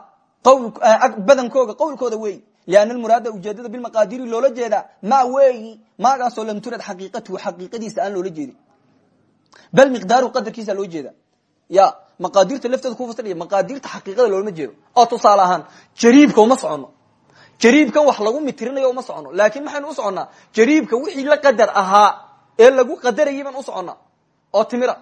badankooga qawlkooda weeyi liana almuraada ujeedada bilmaqaadiri loola jeedaa ma weeyi maagaasoo lam turad xaqiiqatuhu xaqiiqadiisa aan loola jeedin. Bal miqdaaru qadarkiisa loo jeeda ya maqaadirta lafteeda ku fasiraya maqaadirta xaqiiqada loolama jeedo. Oo tusaale ahaan jariibka uma socono jariibkan wax lagu mitirinayo uma socono. Laakin maxaynu u soconnaa jariibka wixii la qadar ahaa ee lagu qadarayay baan u soconnaa oo timira.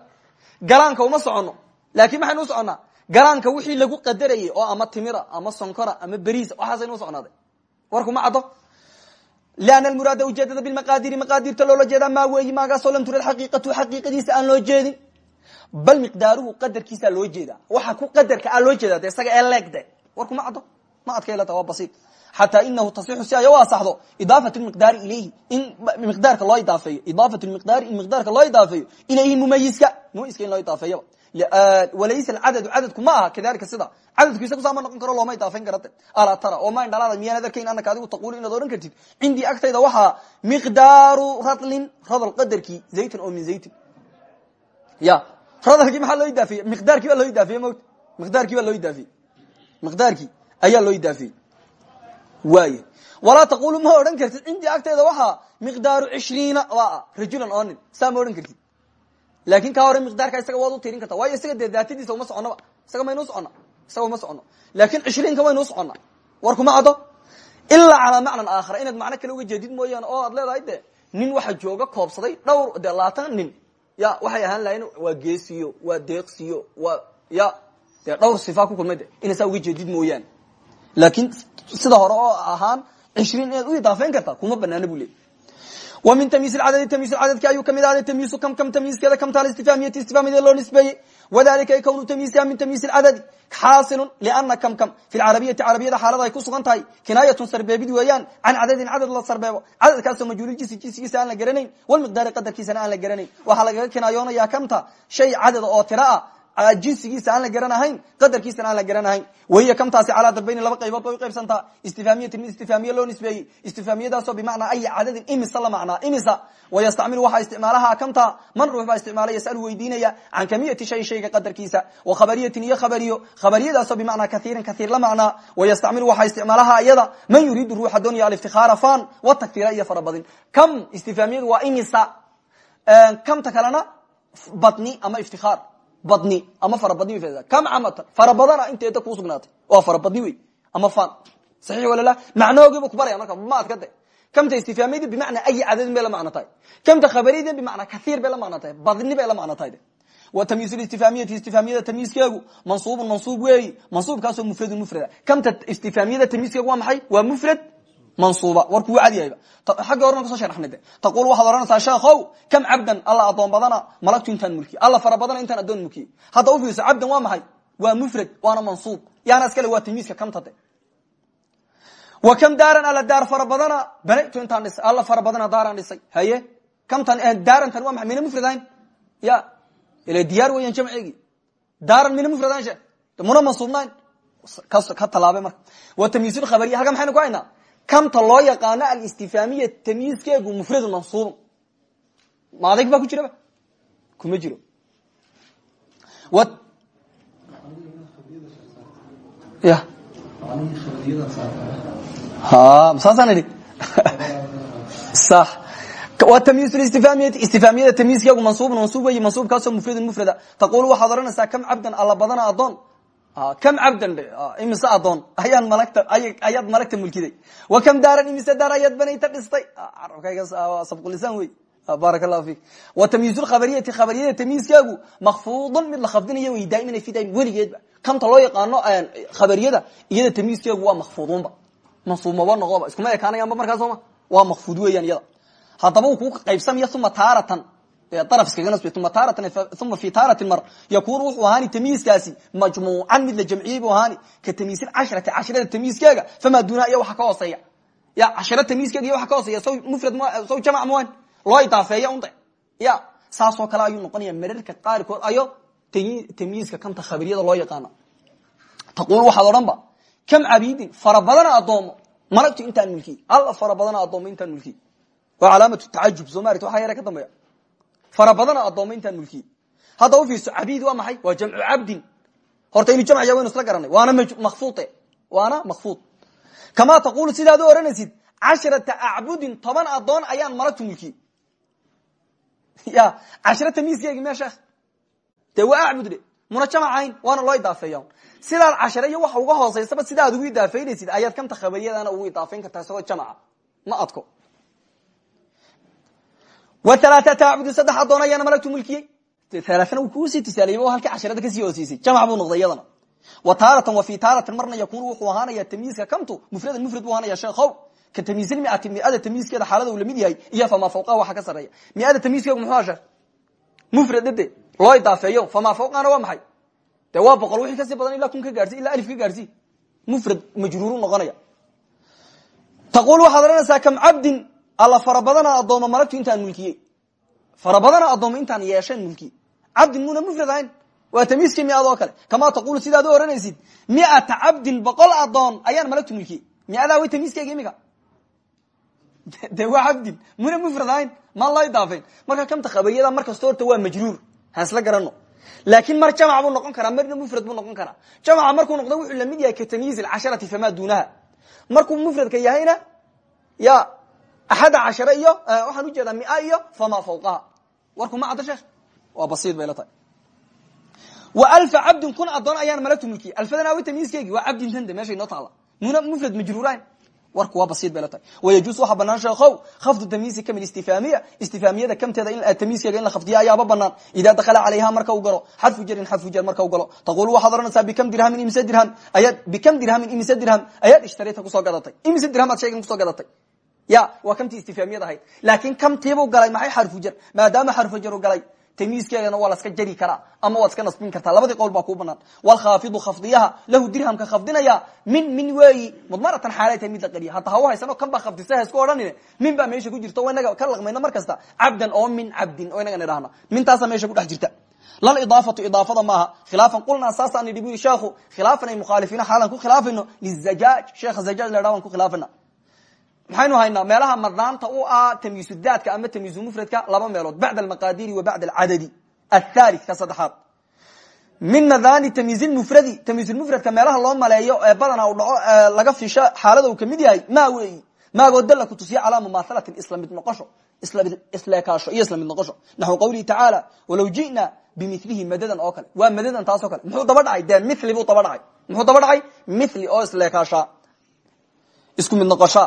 Galaanka uma socono laakin maxaynu u soconnaa galaanka wixii lagu qadarayay oo ama timira ama sonkora ama beriisa waxaasaynu u soconaaday warkuma caddo? Liana almuraada ujeedada bilmaqaadiri maqaadirta loola jeedaa maa weeyi maagaasoo lam turad xaqiiqatuhu xaqiiqadiisa aan loo jeedin. Bal miqdaaruhu qadarkiisaa loo jeeda waxa ku qadarka a loo jeeda isaga ee leegde. Warkuma caddo? Ma adkaylata waa basiid xataa inahu tasixu si ay u asaxdo idaafat miqdaari ilayhi. In miqdaarka loo idaafeeyo. Idaafat miqdaari in miqdaarka loo idaafeeyo. Ilayhi mumayiska mumayiska in loo idaafeeyaba walaysa alcadadu. Cadadku ma aha. Kadalika sida. Cadadku isagu saa ma noqon karo looma idaafeyn karate. Alaa tara oo ma indhalaada miyaan adarkayn anaka adigu taqulu inaad odhan kartid. Cindii agtayda waxaa miqdaaru radlin radl qadarkii zaytin oo min zaytin. Ya radalkii maxaa loo idaafiyey miqdaarkii baa loo idaafiye mota miqdaarkii baa loo idaafiyey miqdaarkii ayaa loo idaafiyey waay walaa taqulu ma odhan kartid cindii agteeda waxaa miqdaaru cishriina waa rajulan oo nin saa ma odhan kartid. Laakin kaa hore miqdaarka isaga waad u tirin karta waayo isaga dee daatadiisa uma soconaba isaga maynuu socona isaga uma socono laakin cishriinka waynuu socona war kuma caddo. Ilaa calaa macnan aakhara inaad macno kale uga jeedid mooyaane oo aad leedahay de nin waxa jooga koobsaday dhowr de labaatan nin. Ya waxay ahaan lahayn waa geesiyo waa deeqsiyo waa ya dee dhowr sifa ku kulmay de inay saa uga jeedid mooyaane laakin sida hore oo ahaan cishriin inaad u idaafeyn kartaa kuma banaana bu leey wa min tamyiis cadadi tamyiis cadadki ayuu ka mid ahday tamyiisu kam kam tamyiiskeeda kamtaan istifhaamiyati istifhaamiyada loo nisbeeyey wadalika kownu tamyiisiha min tamyiis cadadi xaasilun liana kam kam fi lcarabiyati carabiyada xaalada ay ku sugan tahay kinaayatun sarbeebid weeyaan can cadadin cadad la sarbeebo cadadkaasoo majhuuliljinsi jinsigiisa aan la garanayn walmiqdaari qadarkiisana aan la garanayn waxaa lagaga kinaayoonaya kamta shay cadad oo tira ah jinsigiisa aan la garanahayn qadarkiisana aan la garanahayn. Wahiya kamtaasi calaa darbayni laba qaybood bay uqaybsantaa istifhaamiyatin mid istifhaamiye loo nisbeeyey. Istifhaamiyadaasoo bimacnaa aya cadadin imisa la macnaa imisa. Wayastacmilu waxaa isticmaalaha kamta man ruux baa isticmaala yasalu weydiinaya can kamiyati shay shayga qadarkiisa. Wa khabariyatin iyo khabariyo khabariyadaasoo bimacnaa kaiirin kaiir la macnaa. Wayastacmilu waxaa isticmaalaha iyada man yuriidu ruuxa doonaya aliftikhaara fan watakfira iyo farabadin. Kam istifhaamiyadu waa imisa. Kamta kalena badni ama iftikhaar badni ama farabadni kam camatan farabadana inteeda kuu sugnaatay. Waa farabadni wey ama fan. Saxiix walala macnahoogiiba kubaraya marka ma adkade kamta istifhaamiyadi bimacnaa ayi cadadin bay la macno tahay. Kamta khabariyada bimacnaa kaiir bay la macno tahay. Badni bay la macno tahay de. Wa tamyiis istifhaamiyati istifhaamiyada tamyiiskeegu mansuubun mansuub weeyi mansuubkaasoo mufradun mufrada. Kamta istifhaamiyada tamyiiskeegu waa maxay? Waa mufrad mansuuba war kuu cadiyahayba xagga horena ka soo sharaxnay de taqul waxaad odhanaysaa sheekhow kam cabdan alla addoon badana malagtu intaan mulkiye alla fara badana intaan addoon mulkiye hadda u fiirso cabdan waa maxay? Waa mufrad waana mansuub. Yaana iskale waa tamyiiska kamta de wa kam daaran alla daar fara badana banaytu intaan dhisay alla fara badana daaraan dhisay haye? Kamtan daarantan waa maxay? Mina mufrad ahayn? Ya ila diyaar weeyaan jamceegii daaran mina mufrad ahayn she muna mansuubnayn. Ka talaabe marka. Wa tamyiisul khabariya halka maxaynu ku haynaa kamta loo yaqaano alistifhaamiya tamyiiskeegu mufradu mansuubun ma adayg baa ku jiraba kuma jiro. Ya. Saasaan idhi? Istifhaamiyada tamyiiskeegu mansuubun mansuub weyi mansuubkaasoo mufradun mufrada. Taqulu waxaad odhanaysaa kam cabdan alla badana addoon kam cabdan imise adoon ayaan malagta ayaad malagta mulkiday. Wa kam daaran imise daar ayaad banayta dhistay carabkayga sabqulisaan wey. Baaraka allahu fik. Wa tamyiiz lkhabariyati khabariyada tamyiiskeegu makfuudun mid la khafdinayo wey daa'iman fi daim weligeedba kamta loo yaqaano khabariyada iyada tamyiiskeegu waa makfuudunba mansuub maba noqoba iskuma ekaanayaanba markaa sooma waa makfuud weeyaan iyada. Haddaba uu kuu qaybsamaya uma taaratan daraf iskaga nasbi uma taaratan uma fi taaratin mar yakunu wuxuu ahaani tamyiiskaasi majmuucan mid la jamciyey buu ahaani ka tamyiisin cashrati cashrada tamyiiskeega famaa duuna iyo waxa ka hooseeya. Ya cashira tamyiiskeega iyo waxa ka hooseeya saw mufrad saw jamc muan loo idaafeeya unde. Ya saasoo kale ayuu noqonaya mararka qaarkood ayo tamyiiska kamta khabariyada loo yaqaana taqul waxaad odhan ba kam cabidin fara badana adoomo malagtu intaan mulkiy alla fara badana adoomo intaan mulkiy waa calaamatu tacajub soo maarti waxaa yare ka dambeeya fara badana addooma intaan u fiirso cabiid waa maxay? Waa jamcu cabdin. Horta inu jamcaya waynu isla garanay. Waana makfuute waana makfuud kamaa taqulu sidaad u ohanaysid cashrata acbudin toban addoon ayaan malagtu mulkiye ya cashra tamyiiskeegi me sheekh dee waa acbud de. Waana loo idaafeeya sidaad cashare iyo waxa uga hooseysaba sidaad ugu idaafeynaysid ayaad kamta khabariyadana ugu idaafeyn kartaa isagoo jamca ma adko tacbudi saddex adoon ayaana malagtu mulkiyey alaaana uu kuusii tisaaliyey halkii casharada ka sii hoosiisay jamc buu noqday iyadana wa taaratan wa fi taaratin marna yakunu wuxuu ahaanaya tamyiiska kamtu mufradan mufrad buu ahaanaya sheekhow ka tamyiisilmiati miada tamyiiskeeda xaalada uu la mid yahay iyo famaa fawqaha waxa ka sareeya miada tamyiiskeegu muxuu aha sheekh mufrad dade loo idaafeeyo famaa fawqahana waa maxay dee waa boqol wixii ka sii badan ilaa kun ka gaarsi ilaa alif ka gaarsi mufrad majruuru noqonaya taqul waxaad odhanaysaa kam cabdin alla fara badana addooma malagtu intaan mulkiyey fara badana addoomo intaan yeesheen muna mufrad ahayn. Waa tamyiiskii miad kale. Kamaa taqulu sidaad u ohanaysid miata cabdin boqol adoon ayaan malagtu mulkiyey miadaa way tamyiiskeyga imika de waa cabdin. Muna mufrad ahayn. Maan idaafeyn marka kamta khabariyada markasta horta waa majruur. Haan isla garano laakin mar jamc buu noqon karaa marna mufrad buu noqon karaa. Jamca markuu noqdo wuxuu la mid yahay ka tamyiiz casharati fama duunaha. Markuu mufradka yahayna ya axada cashare iyo waxaan u jeedaa mia iyo fama fawqaha warku ma caddo sheekh waa basiid bay la tahay wa alfa cabdin kun adoon ayaan malagtu mulkiya alfadan awi tamyiizkeegi waa cabdin tande meesha inoo taala muna mufrad majruurayn warku waa basiid bay la tahay wayajuus waxaa banaan sheekow khafdu tamyiizi ka mid istifaamiya istifaamiyada kamteeda in tamyiizkeega in la khafdiya ayaaba banaan idaa dakala calayha marka u galo xadfu jarin xadfu jar marka u galo taqulu waxaad oranaysaa bikam dirhamin imise dirham ayaad bikam dirhamin imise dirham ayaad ishtarayta ku soo gadatay imise dirham aad shaygan ku soo gadatay ya waa kamtii istifaamiyad ahayd laakin kamtiibuu galay maxay xarfu jar? Maadaama xarfu jar u galay tamyiizkeegana waa laska jari karaa ama waad iska nasbin kartaa. Labadii qowl baa kuu banaan walkhaafidu khafdiyaha lahu dirhamka khafdinaya min min weeyi mudmaratan xaalay tahay mid la qariya. Hadda hawa haysano kan baa khafdisa haisku odhanine. Min baa meesha ku jirta o inaga ka laqmayna mar kasta. Cabdan oo min cabdin oo inaga nidhahna mintaasa meesha ku dhex jirta. Lal idaafatu idaafada maaha. Khilaafan qulnaa saasaan idhi bu yiri sheekhu khilaafan ay mukhaalifiina xaalan ku khilaafayno lizajaaj. Sheekha zajaaj la dhaha waan ku khilaafayna maxaynu haynaa? Meelaha madnaanta u ah tamyiisudaadka ama tamyiizumufradka laba meelood bacd almaqadiri wa bacd alcadadi. Athali ka saddexaad. Min madani tamyiizmufradi tamyiizulmufradka meelaha loo maleeyo ee badana u dhaco laga fisho xaalada uu ka mid yahay ma weeyi? Maagoo dalla kutusiya calaa mumaahalatin isla mid noqosho isleekaasho iyo isla mid noqosho. Naxwu qawlihi tacaala walaw ji'na bimilihi madadan oo kale. Waa madadan taas o kale. Muxuu daba dhacay? De mili buu daba dhacay. Muxuu daba dhacay? Mili oo isleekaasha isku mid noqosha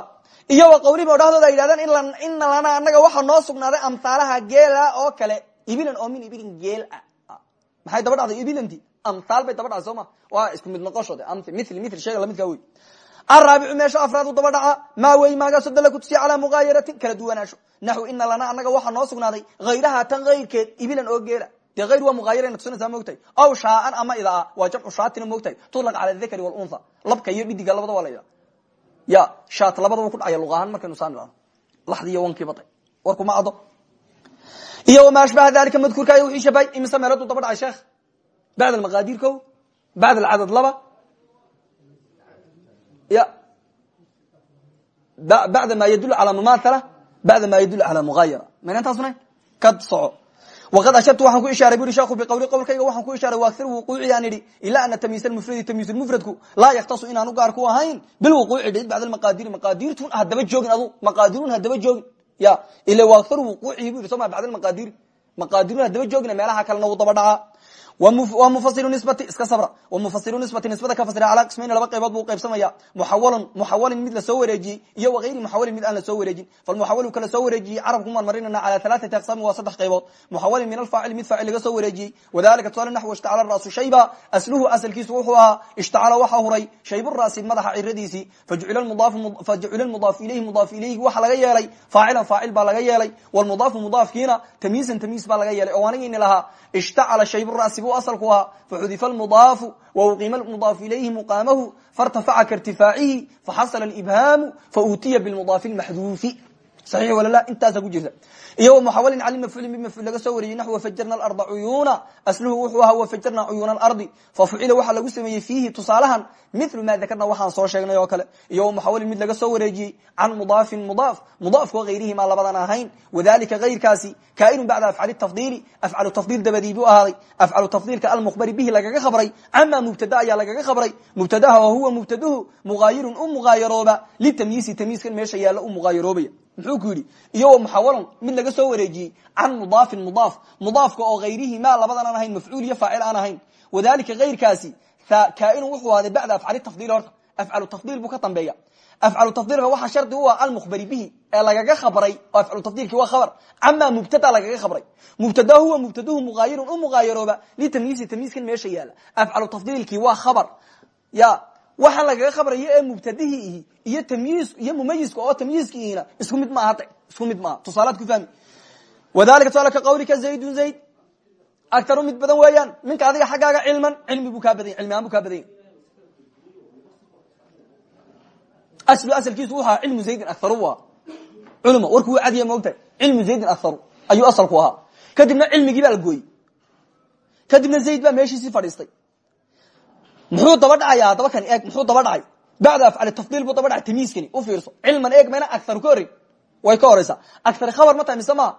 iyo wa qawliba odhahdooda ay yidhahdeen ina lana anaga waxaa noo sugnaaday amhaalaha geela oo kale. Ibilan oo min ibilin geel ah maxay daba dhacday ibilanti amhaal bay daba dhacday waa isku mid noqoshode mil mil shayga lamidkaa wey. Araabicu meesha afraad u daba dhaca maa wey maagaasoo dalla kutusiya calaa mugaayaratin. Kala duwanaansho. Naxw ina lana anaga waxaa noo sugnaaday hayraha tan kayrkeed ibilan oo geela. Dee hayr waa mugaayarayna tusinaysaa moogtahay aw shaaan ama idaa waa jamcu shaatina moogtahay tutlaq cala dakari walunha labka iyo dhidiga labada waa ya shaat labadaba ku dhacaya luqahaan markaynu saan idhahno laxdi iyo wankii baday. Warku ma caddo iyo wamaa ashbaha dalika madkuurka wixii shabahay imise meelood u daba dhacay sheekh bacd almaqadir ko bacd alcadad laba. Ya. Bacda ma yadulu calaa mumathala bacda ma yadulu calaa mughayara mayna intaasuna ka soco waqad ashartu waxaan ku ishaaray buri sheekhu biqawli qowlkayga waxaan ku ishaaray waakir wuquuci aan idhi ilaa ana tamyiis mufradi tamyiis mufradku laa yaktasu inaanu gaar ku ahayn bilwuquuci dhid bacd maqaadiri maqaadirtun hadaba joogin adu maqaadirun hadaba joogin ya ila waakir wuquucihi bu yidhi soo ma bacd hadaba joogina meelaha kalena wuu daba dhacaa mufasiru nisbati iska sabra. Wamufasiru nisbati nisbada ka fasira calaa qismayni laba qaybood buu qaybsamaya. Muxawalun muxawalin mid la soo wareejiyey iyo wagayri muxawalin mid aan la soo wareejin. Falmuxawalu ka la soo wareejiyey carabku maan marinana cala alaaati aqsaami waa saddex qaybood. Muxawalin min alfaacil mid faacil laga soo wareejiyey. Wadalika tusaale naxwu ishtacala ra'su shayba. Asluhu asalkiisu wuxuu ahaa ishtacala waxa huray shaybu raasi madaxa ciradiisii fajucila mudaafu ilayhi mudaaf ilayhi waxa laga yeelay. Faacilan faacil baa laga yeelay. Wlmudaafu mudaafkiina tamyiizan tamyiis baa laga yeelay. Oo anigini lahaa ishtacala shaybu buu asalku ahaa faxudifa almudaafu wauqiima mudaafu ilayhi muqaamahu fairtafaca kairtifaacihi faxasala ibhaamu fautiya bilmudaafi lmaxduufi saxiix walala intaasa ku jirta. Iyo muxawalin cali mafcuulin bimafcuul laga soo wariyey naxw wafajarna alarda cuyuuna asluhu wuxuu ahaa wafajarna cuyuuna alardi. Fafucila waxaa lagu sameeyey fiihi tusaalahan milu ma dakarna waxaan soo sheegnay oo kale. Iyo muxawalin mid laga soo wareejiyey can mudaafin mudaaf. Mudaafko hayrihimaa labadan ahayn. Wadalika kayrkaasi kaainu bacda afcali tafdiili. Afcalu tafdiil dabadii buu ahaaday. Afcalu tafdiilka almukhbari bihi lagaga khabray cama mubtada ayaa lagaga khabray mubtadaha oo huwa mubtaduhu mugaayirun u mugaayarooba. Litamyiisi tamyiiskan meesha yaalla u mugaayaroobaya muxuu ku yidhi? Iyo muxawalun mid laga soo wareejiyey can mudaafin mudaaf. Mudaafka oo hayrihi ma labadan aan ahayn mafcuul iyo faacil aan ahayn. Wadalika kayrkaasi kaainu wuxuu ahaaday bacda afcali tafdiil horta. Afcalu tafdiil buu ka dambeeya. Afcalu tafdiilka waxaa shardi u ah almukhbari bihi ee lagaga khabray oo afcalu tafdiilki waa khabar. Camaa mubtada lagaga khabray mubtada huwa mubtaduhu mugaayirun u mugaayarooba litamyiisi tamyiiskan meesha yaalla afcalu tafdiilkii waa khabar. Ya waxa lagaga khabrayo ee mubtadihiihi iyo tamyiis iyo mumayiska oo tamyiiskiihina isku mid maaha isku mid maaha tusaalaad ku fahmi. Wadalika tusaale ka qawlika zaydun zayd. Agtaru mid badan weeyaan minka adiga xaggaaga cilman cilmi buu kaa cilmi ahaan buu kaa badan yahy aslu asalkiisu wuxu ahaa cilmu zaydin akharu bu ahaa culma warku wuu cadiya maogtahay cilmu zaydin akharu ayuu asalku kadibna cilmigii baa la kadibna zayd baa meeshiisii fadhiistay muxuu daba dhacaya daba kan eeg muxuu daba dhacay bacda afcali tafdiil buu daba dhacay tamyiiskani u fiirso. Cilman eeg mayna akharu ka horey way ka horeysaa. Akhari khabar ma tahay mise maa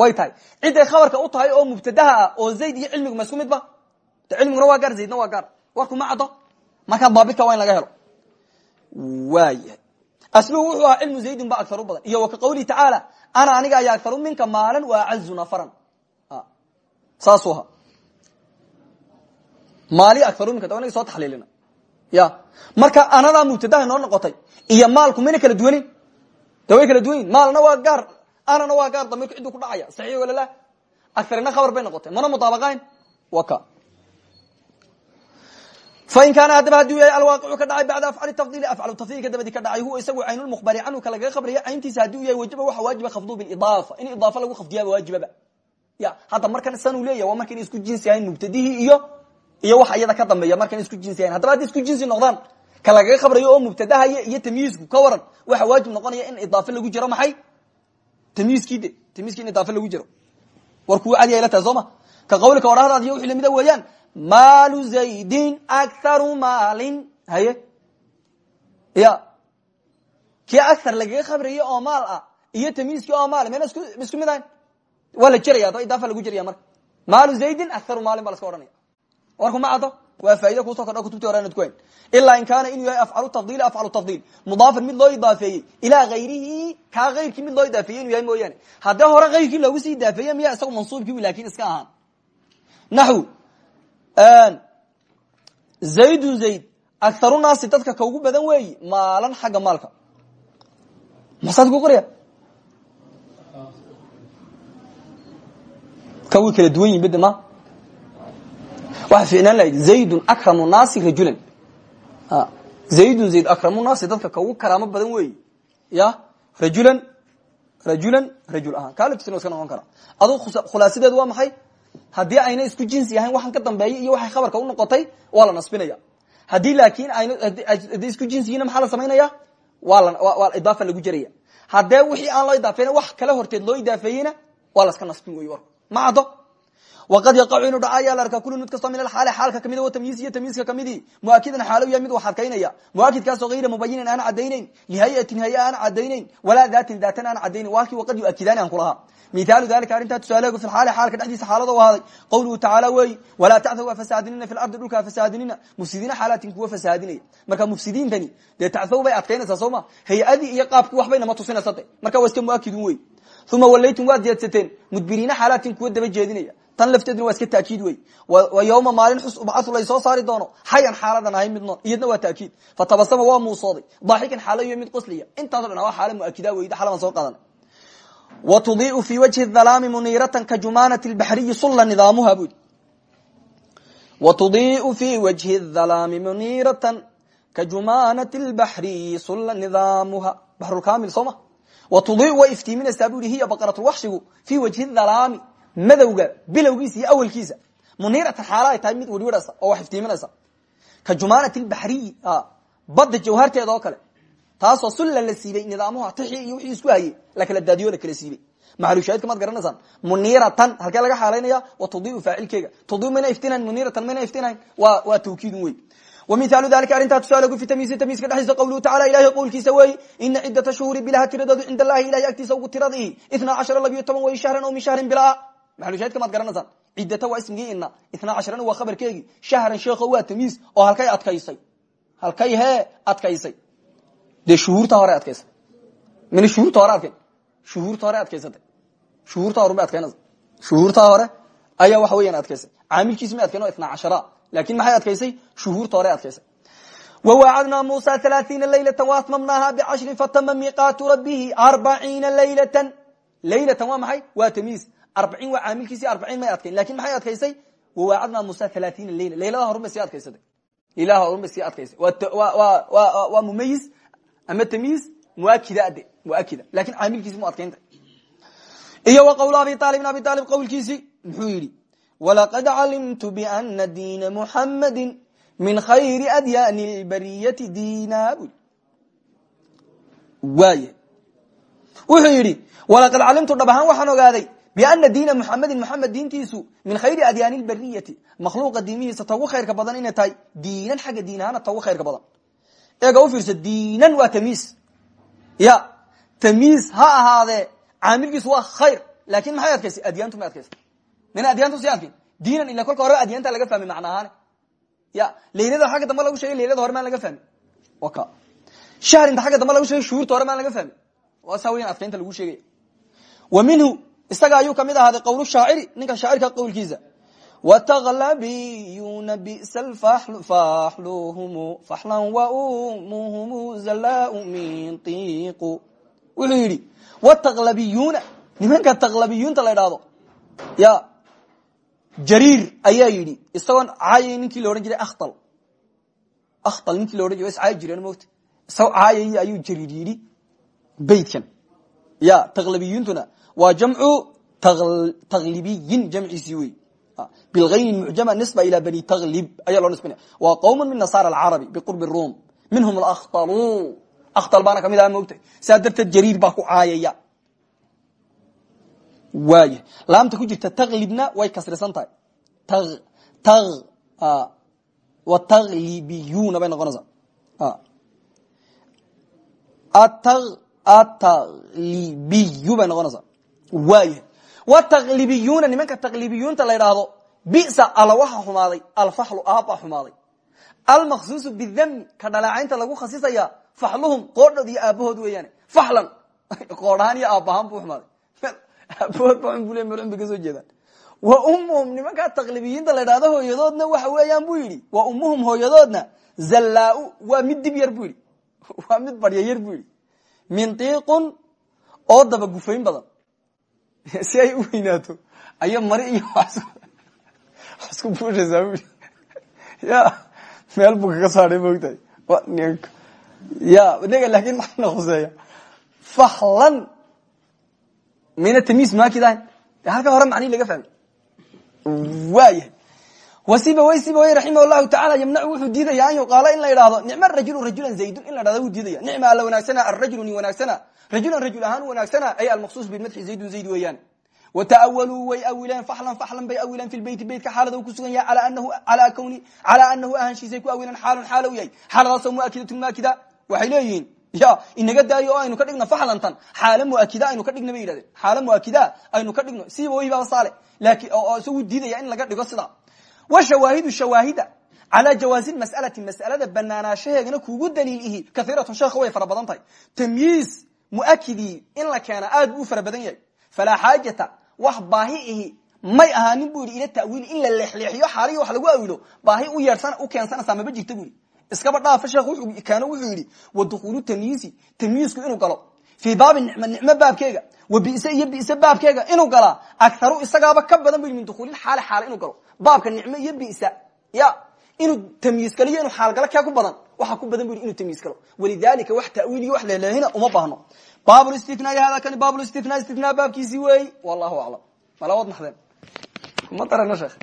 way tahay. Ciday khabarka u tahay oo mubtadaha ah oo zayd iyo cilmigu ma isku mid ba? De cilmiguna waa gaar zaydna waa gaar. Warku ma caddo? Markaa daabitka waa in laga helo. Waayahay asluhu wuxuu ahaa cilmu zaydin ba agaru badan. Iyo wa ka qawlihi tacaala ana aniga ayaa agaru minka maalan wa acazu nafaran. Saasuu ahaa maali agaru minka da inaga soo taxliilina. Ya. Marka anadaa mubtadaha noo noqotay iyo maalku mayna kala duwanin de way kala duwan yihiin maalna waa gaar. Anana waa gaar. Damirku cidduu ku dhacaya. Saxiix wala la agarina khabar bay noqotay. Mana mutaabaqayn? Wa ka fain kaana haddaba haduu yahay alwaaqicu ka dhacay bacda afcali tafdili afcalu tafdilka dabadi ka dhacay huwa isagu caynulmukhbari canhu ka lagaga qabraya cayntiisa haduu yahay wajaba waxa waajiba khafdu bilidaafa in idaafa lagu khafdiyaaba waajibaba ya. Hadda markan san uu leeyahy waa markan isku jinsi ahayn mubtadihii iyo iyo waxa iyada ka dambeeya markan isku jinsi ahayn. Haddaba haddi isku jinsi noqdaan ka lagaga qabrayo oo mubtadaha iyo tamyiizku ka waran waxa waajib noqonaya in idaafe lagu jiro maxay? Tamyiizkii de tamyiizki in idaafe lagu jiro. War kuwa cadiya ila tahay soo ma? Ka qawlika odhahdaad iyo wixii lamida weeyaan maalu zaydin akharu maalin haye? Ya. Kii akhar lagaga khabraya oo maal ah iyo tamyiizkii oo maal mayna isku mid ahayn. Waa la jeraya adaba idaafa lagu jeraya marka. Maalu zaydin akharu maalin ba la ska odhanaya warku ma caddo waa faaida ku soo kordha kutubti hore anad ku hayn ilaa in kaana inuu yahay afcalu tafdili afcalu tafdil mudaafan mid loo idaafeeyey. Ilaa hayrihi kaa hayrkii mid loo idaafeeyey inuu yahay mooyaane. Haddii hore hayrkii loogu sii idaafeeye miya isagu mansuubkii laakin iska ahaan? Naxw. Zaydun zayd. Akharu naasi dadka ka ugu badan weeyi. Maalan xagga maalka. Masaad ku qorya ka kala duwan yihiin bede waxa ficnaan lahayd zaydun akramu naasi rajulan. Zaydun zayd akramu naasi dadka ka ugu karaamo badan weeyi ya rajulan rajulan rajul ahaan. Kalifsina iska noqon kara. Adu khulaasadeedu waa maxay? Haddii ayna isku jinsi ahayn waxaan ka dambeeyay iyo waxay khabarka u noqotay waa la nasbinaya. Haddii laakin ayna haddii isku jinsiyiina maxaa la samaynaya? Waa idaafa lagu jeraya haddee wixii aan loo idaafeyn wax kale horteed loo idaafeeyeyna waa laska nasbin wey warku ma caddo waqad yaqacu inuu dhaca ayaa la arkaa kulun mid kastoo min alxaali xaalka ka mid wa tamyiis iyo tamyiiska kamidii muakidan xaalo yahay mid wax adkaynaya muakidkaasoo hayra mubayinin aan cadaynayn lihayatin haya aan cadaynayn walaa daatin daatan aan cadaynayn walkii waqad yuakidaani aan kulahaa mithaalu dalika arrintaa tusaaleegu fi lxaali xaalka dhexdiisa xaalada u ahaaday qawluhu tacaala weeyi walaa tacthaw ha fasaadinina fi lardi dhulka ha fasaadinina mufsidiina xaalaatin kuwa fasaadinaya marka mufsidiintani dee tacthaw bay adkaynaysaa soo ma hay'adii iyo uma walaytum waad jeedsateen mudbiriina xaalaatin kuwa daba jeedinaya tan lafteeduna waa iska taakiid wey wa yawma maalin xus ubcau laysoo saari doono xayan xaaladan ahay mid iyadna waa taakiid fatabasama waa muusooday daaxikan xaalayo mid qosliya intaaso dhan waa xaala muakida weyda xalaban soo qadan wa tudiiu fi wajhi dhalaami muniiratan ka jumaanati lbaxriyi sulla nidaamuha bui wa tudiiu fi wajhi dhalaami muniiratan ka jumaanati lbaxriyi sulla nidaamuha baxrulkamil soo ma wa tudiiu way iftiiminaysaa bu yihi hiya baqaratulwaxshigu fi wajhi dhalaami madowga bilowgiisa iyo awalkiisa muniiratan xaala ay tahay mid werwerasa oo wax iftiiminaysa ka jumaanat lbaxriyi badda jawharteeda oo kale taasoo sulla la siibay nidaamuha tixi iyo wixii isku hayey la kala daadiyo la kala siibay maxalushaahidka maad garanaysaan muniiratan halkee laga xaalaynaya wa tudiu faacilkeega tudiu mayna waa waa tawkiidun wmithaalu dalika arrintaa tusaalagu fi tamyiisi tamyiiska dhexdiisa qawluhu tacala ilahay qowlkiisa weeyi ina ciddata shuhuri bilaha tiradoodu cinda allahi ilahay agtiisa ugu tiradii itnaa cashara labiyo toban way shahran oo min shahrin bilaa maxalushahidka maad garanaysaan ciddata waa ismigii ina itnaa casharana waa khabarkeegi shahran sheekho waa tamyiis oo halkay adkaysay halkay hee adkaysay dee shuhuurta hore adkaysay mina shuhuurta hore adkay shuhuurta hore adkaysatay shuhuurta hore bay adkaynaysa shuhuurta hore ayaa waxa weeyaan adkaysay caamilkiisi may adkayn o itnaa cashara laakiin maxay adkaysay shuhuurta hore adkaysay wwaacadnaa musa alaaiina laylata waatmamnaaha bcashrin fatama miqaatu rabihi arbaciina laylata laylatan waa maxay waa tamyiis arbaciin waa caamilkiisi arbaciin may adkayn laakiin maxay adkaysay wawaacadnaa musa alaaiina layla laylada horun bay sii adkaysatay ilaha horun bay sii adkaysay waa mumayis ama tamyiis muakida de muakida laakiin caamilkiisi mu adkaynta iyo wa qawlu abi aalibin abi aalib qawlkiisi muxuu yidhi walaqad calimtu bana diina muxamadi min khayri adyaani lbariyati diina bu waaya wuxuu yidhi walaqad calimtu dhab ahaan waxaan ogaaday biana diina muxamedin muxamed diintiisu min khayri adyaani lbariyati makhluuqa diimihiisa ta ugu khayrka badan inay tahay diinan xagga diin ahaana ta ugu khayrka badan eega u fiirsa diinan waa tamyiis ya tamyiis ha ahaadee caamilkiisu waa khayr laakin maxay adkaysay mina adyaantu si adkayn diinan ila kolka horeba adyaanta laga fahmay macna ahaan ya laylada xagga dambe lagu sheegay laylada hore maan laga fahmi waka shahrinta xagga dambe lagu sheegay shuhuurta hore maan laga fahmi waa saa weyan adkaynta lagu sheegaya wa minhu isaga ayuu ka mid ahaaday qowl shaaciri ninka shaacirka qowlkiisa wtglabiyuna bisa faxluhum faxlan waumuhum zalaa min tiqu wuxuu yidhi wtaqlabiyuuna nimanka taqlabiyuunta la idhaahdo ya jariir ayaa yidhi isagoon caayay ninkii la odhan jiray akhtal. Akhtal ninkii la odhan jiray iscaayi jireen mogta isagoo caayay ayuu jariir yidhi beytkan ya taqlabiyuuntuna waa jamcu taglibiyin jamciisii wey bilgayni mucjama nisba ila bani taglib ayaa loo nisbinaya. Waa qowma min nasaara alcarabi biqurbi rum minhum akhtalu akhtal baana ka mid aha mogtay saa darteed jariir baa ku caayaya waaya laamta ku jirta taglibna way kasrisan tahay wataglibiyuna bay noqonaysaa. Ataglibiyu bay noqonaysaa. Waaya wataklibiyuuna nimanka taklibiyuunta la idhaahdo bisa alla waxa xumaaday alfaxlu aabba xumaaday. Almaqsuusu bidami ka dhaleecaynta lagu khasisaya faxluhum qoodhood iyo aabahood weeyaan faxlan qoodhahaan iyo aabbahaan buu xumaaday aabahood ba xun bule meel bay ka soo jeedaan wa ummuhum nimankaa taklibiyiinta la idhahdo hooyadoodna waxa weeyaan buu yidhi. Wa ummuhum hooyadoodna zallaa waa mid dib yar bu yidhi. Waa mid barya yar bu yidhi. Mintiiqun oo daba gufayn badan. Si ay u weynaato aya mari iyo isku buushaysaa bu ya meel buu kaga saaray moogtahay ya nega laakin maxana khuseeya faxlan mina tamiis maakidahan halka hore macnihi laga fahmay waayahay wasibawey sibawey raximah llahu taala yamnacu wuxuu diidaya an yuqaala in la idhaahdo nicma rajulu rajulan zaydun in la dhahdo wuu diidaya nicma alla wanaagsana arajulu nin wanaagsana. Rajulan rajul ahaan wanaagsana ay almaqsuus bimadxi zaydun zayd weeyaan. Wata'awaluu way awileen faxlan faxlan bay awileen fi lbeyti beytka xaalada uu ku sugan yahay ala anahu ahanshiisay ku awileen xaalun xaala u yahay. Xaaladaasoo muakidatun muakida waxay leeyihiin ya inaga daayo oo aynu ka dhigno faxlantan xaalo muakida aynu ka dhigno bay yidhahdeen. Xaalo muakida aynu ka dhigno. Siiba weybaaba saale. Laakin oo isagu diidaya in laga dhigo sidaa. Washawaahidu shawaahida calaa jawaazi mas'alati mas'alada banaanaashaheegana kuugu daliil ihi. Kaiiratun sheekha way fara badan tahay. In la keena aad buu u fara yahay. Falaa xaajata wax baahi may ahaanin bu yidhi ila tawiili in la leexleexiyo wax lagu awilo baahi u yeedhsan u keensanaysaa maba jirta bu yidhi iskaba dhaafa sheekh? Kaano wuxuu yidhi wa dukuulu tamyiizi tamyiizku inuu galo. Fii baabi nicmo nicmo baabkeega. Wa bise iyo bise baabkeega inuu galaa agharu isagaaba ka badan bu yidhi min dukuulil xaali xaale inuu galo. Baabka nicmo iyo bisa ya. Inuu tamyiis galo iyo inuu xaalgalo kee ku badan? Waxa ku badan bu yidhi inuu tamyiis galo. Walidalika wax ta'wiil iyo wax leeleehina uma baahno. Baab listinaai hada kani baab listina istina baabkiisi weey. Wallahu aclam. Malawad maxdeen kuma darana sheekh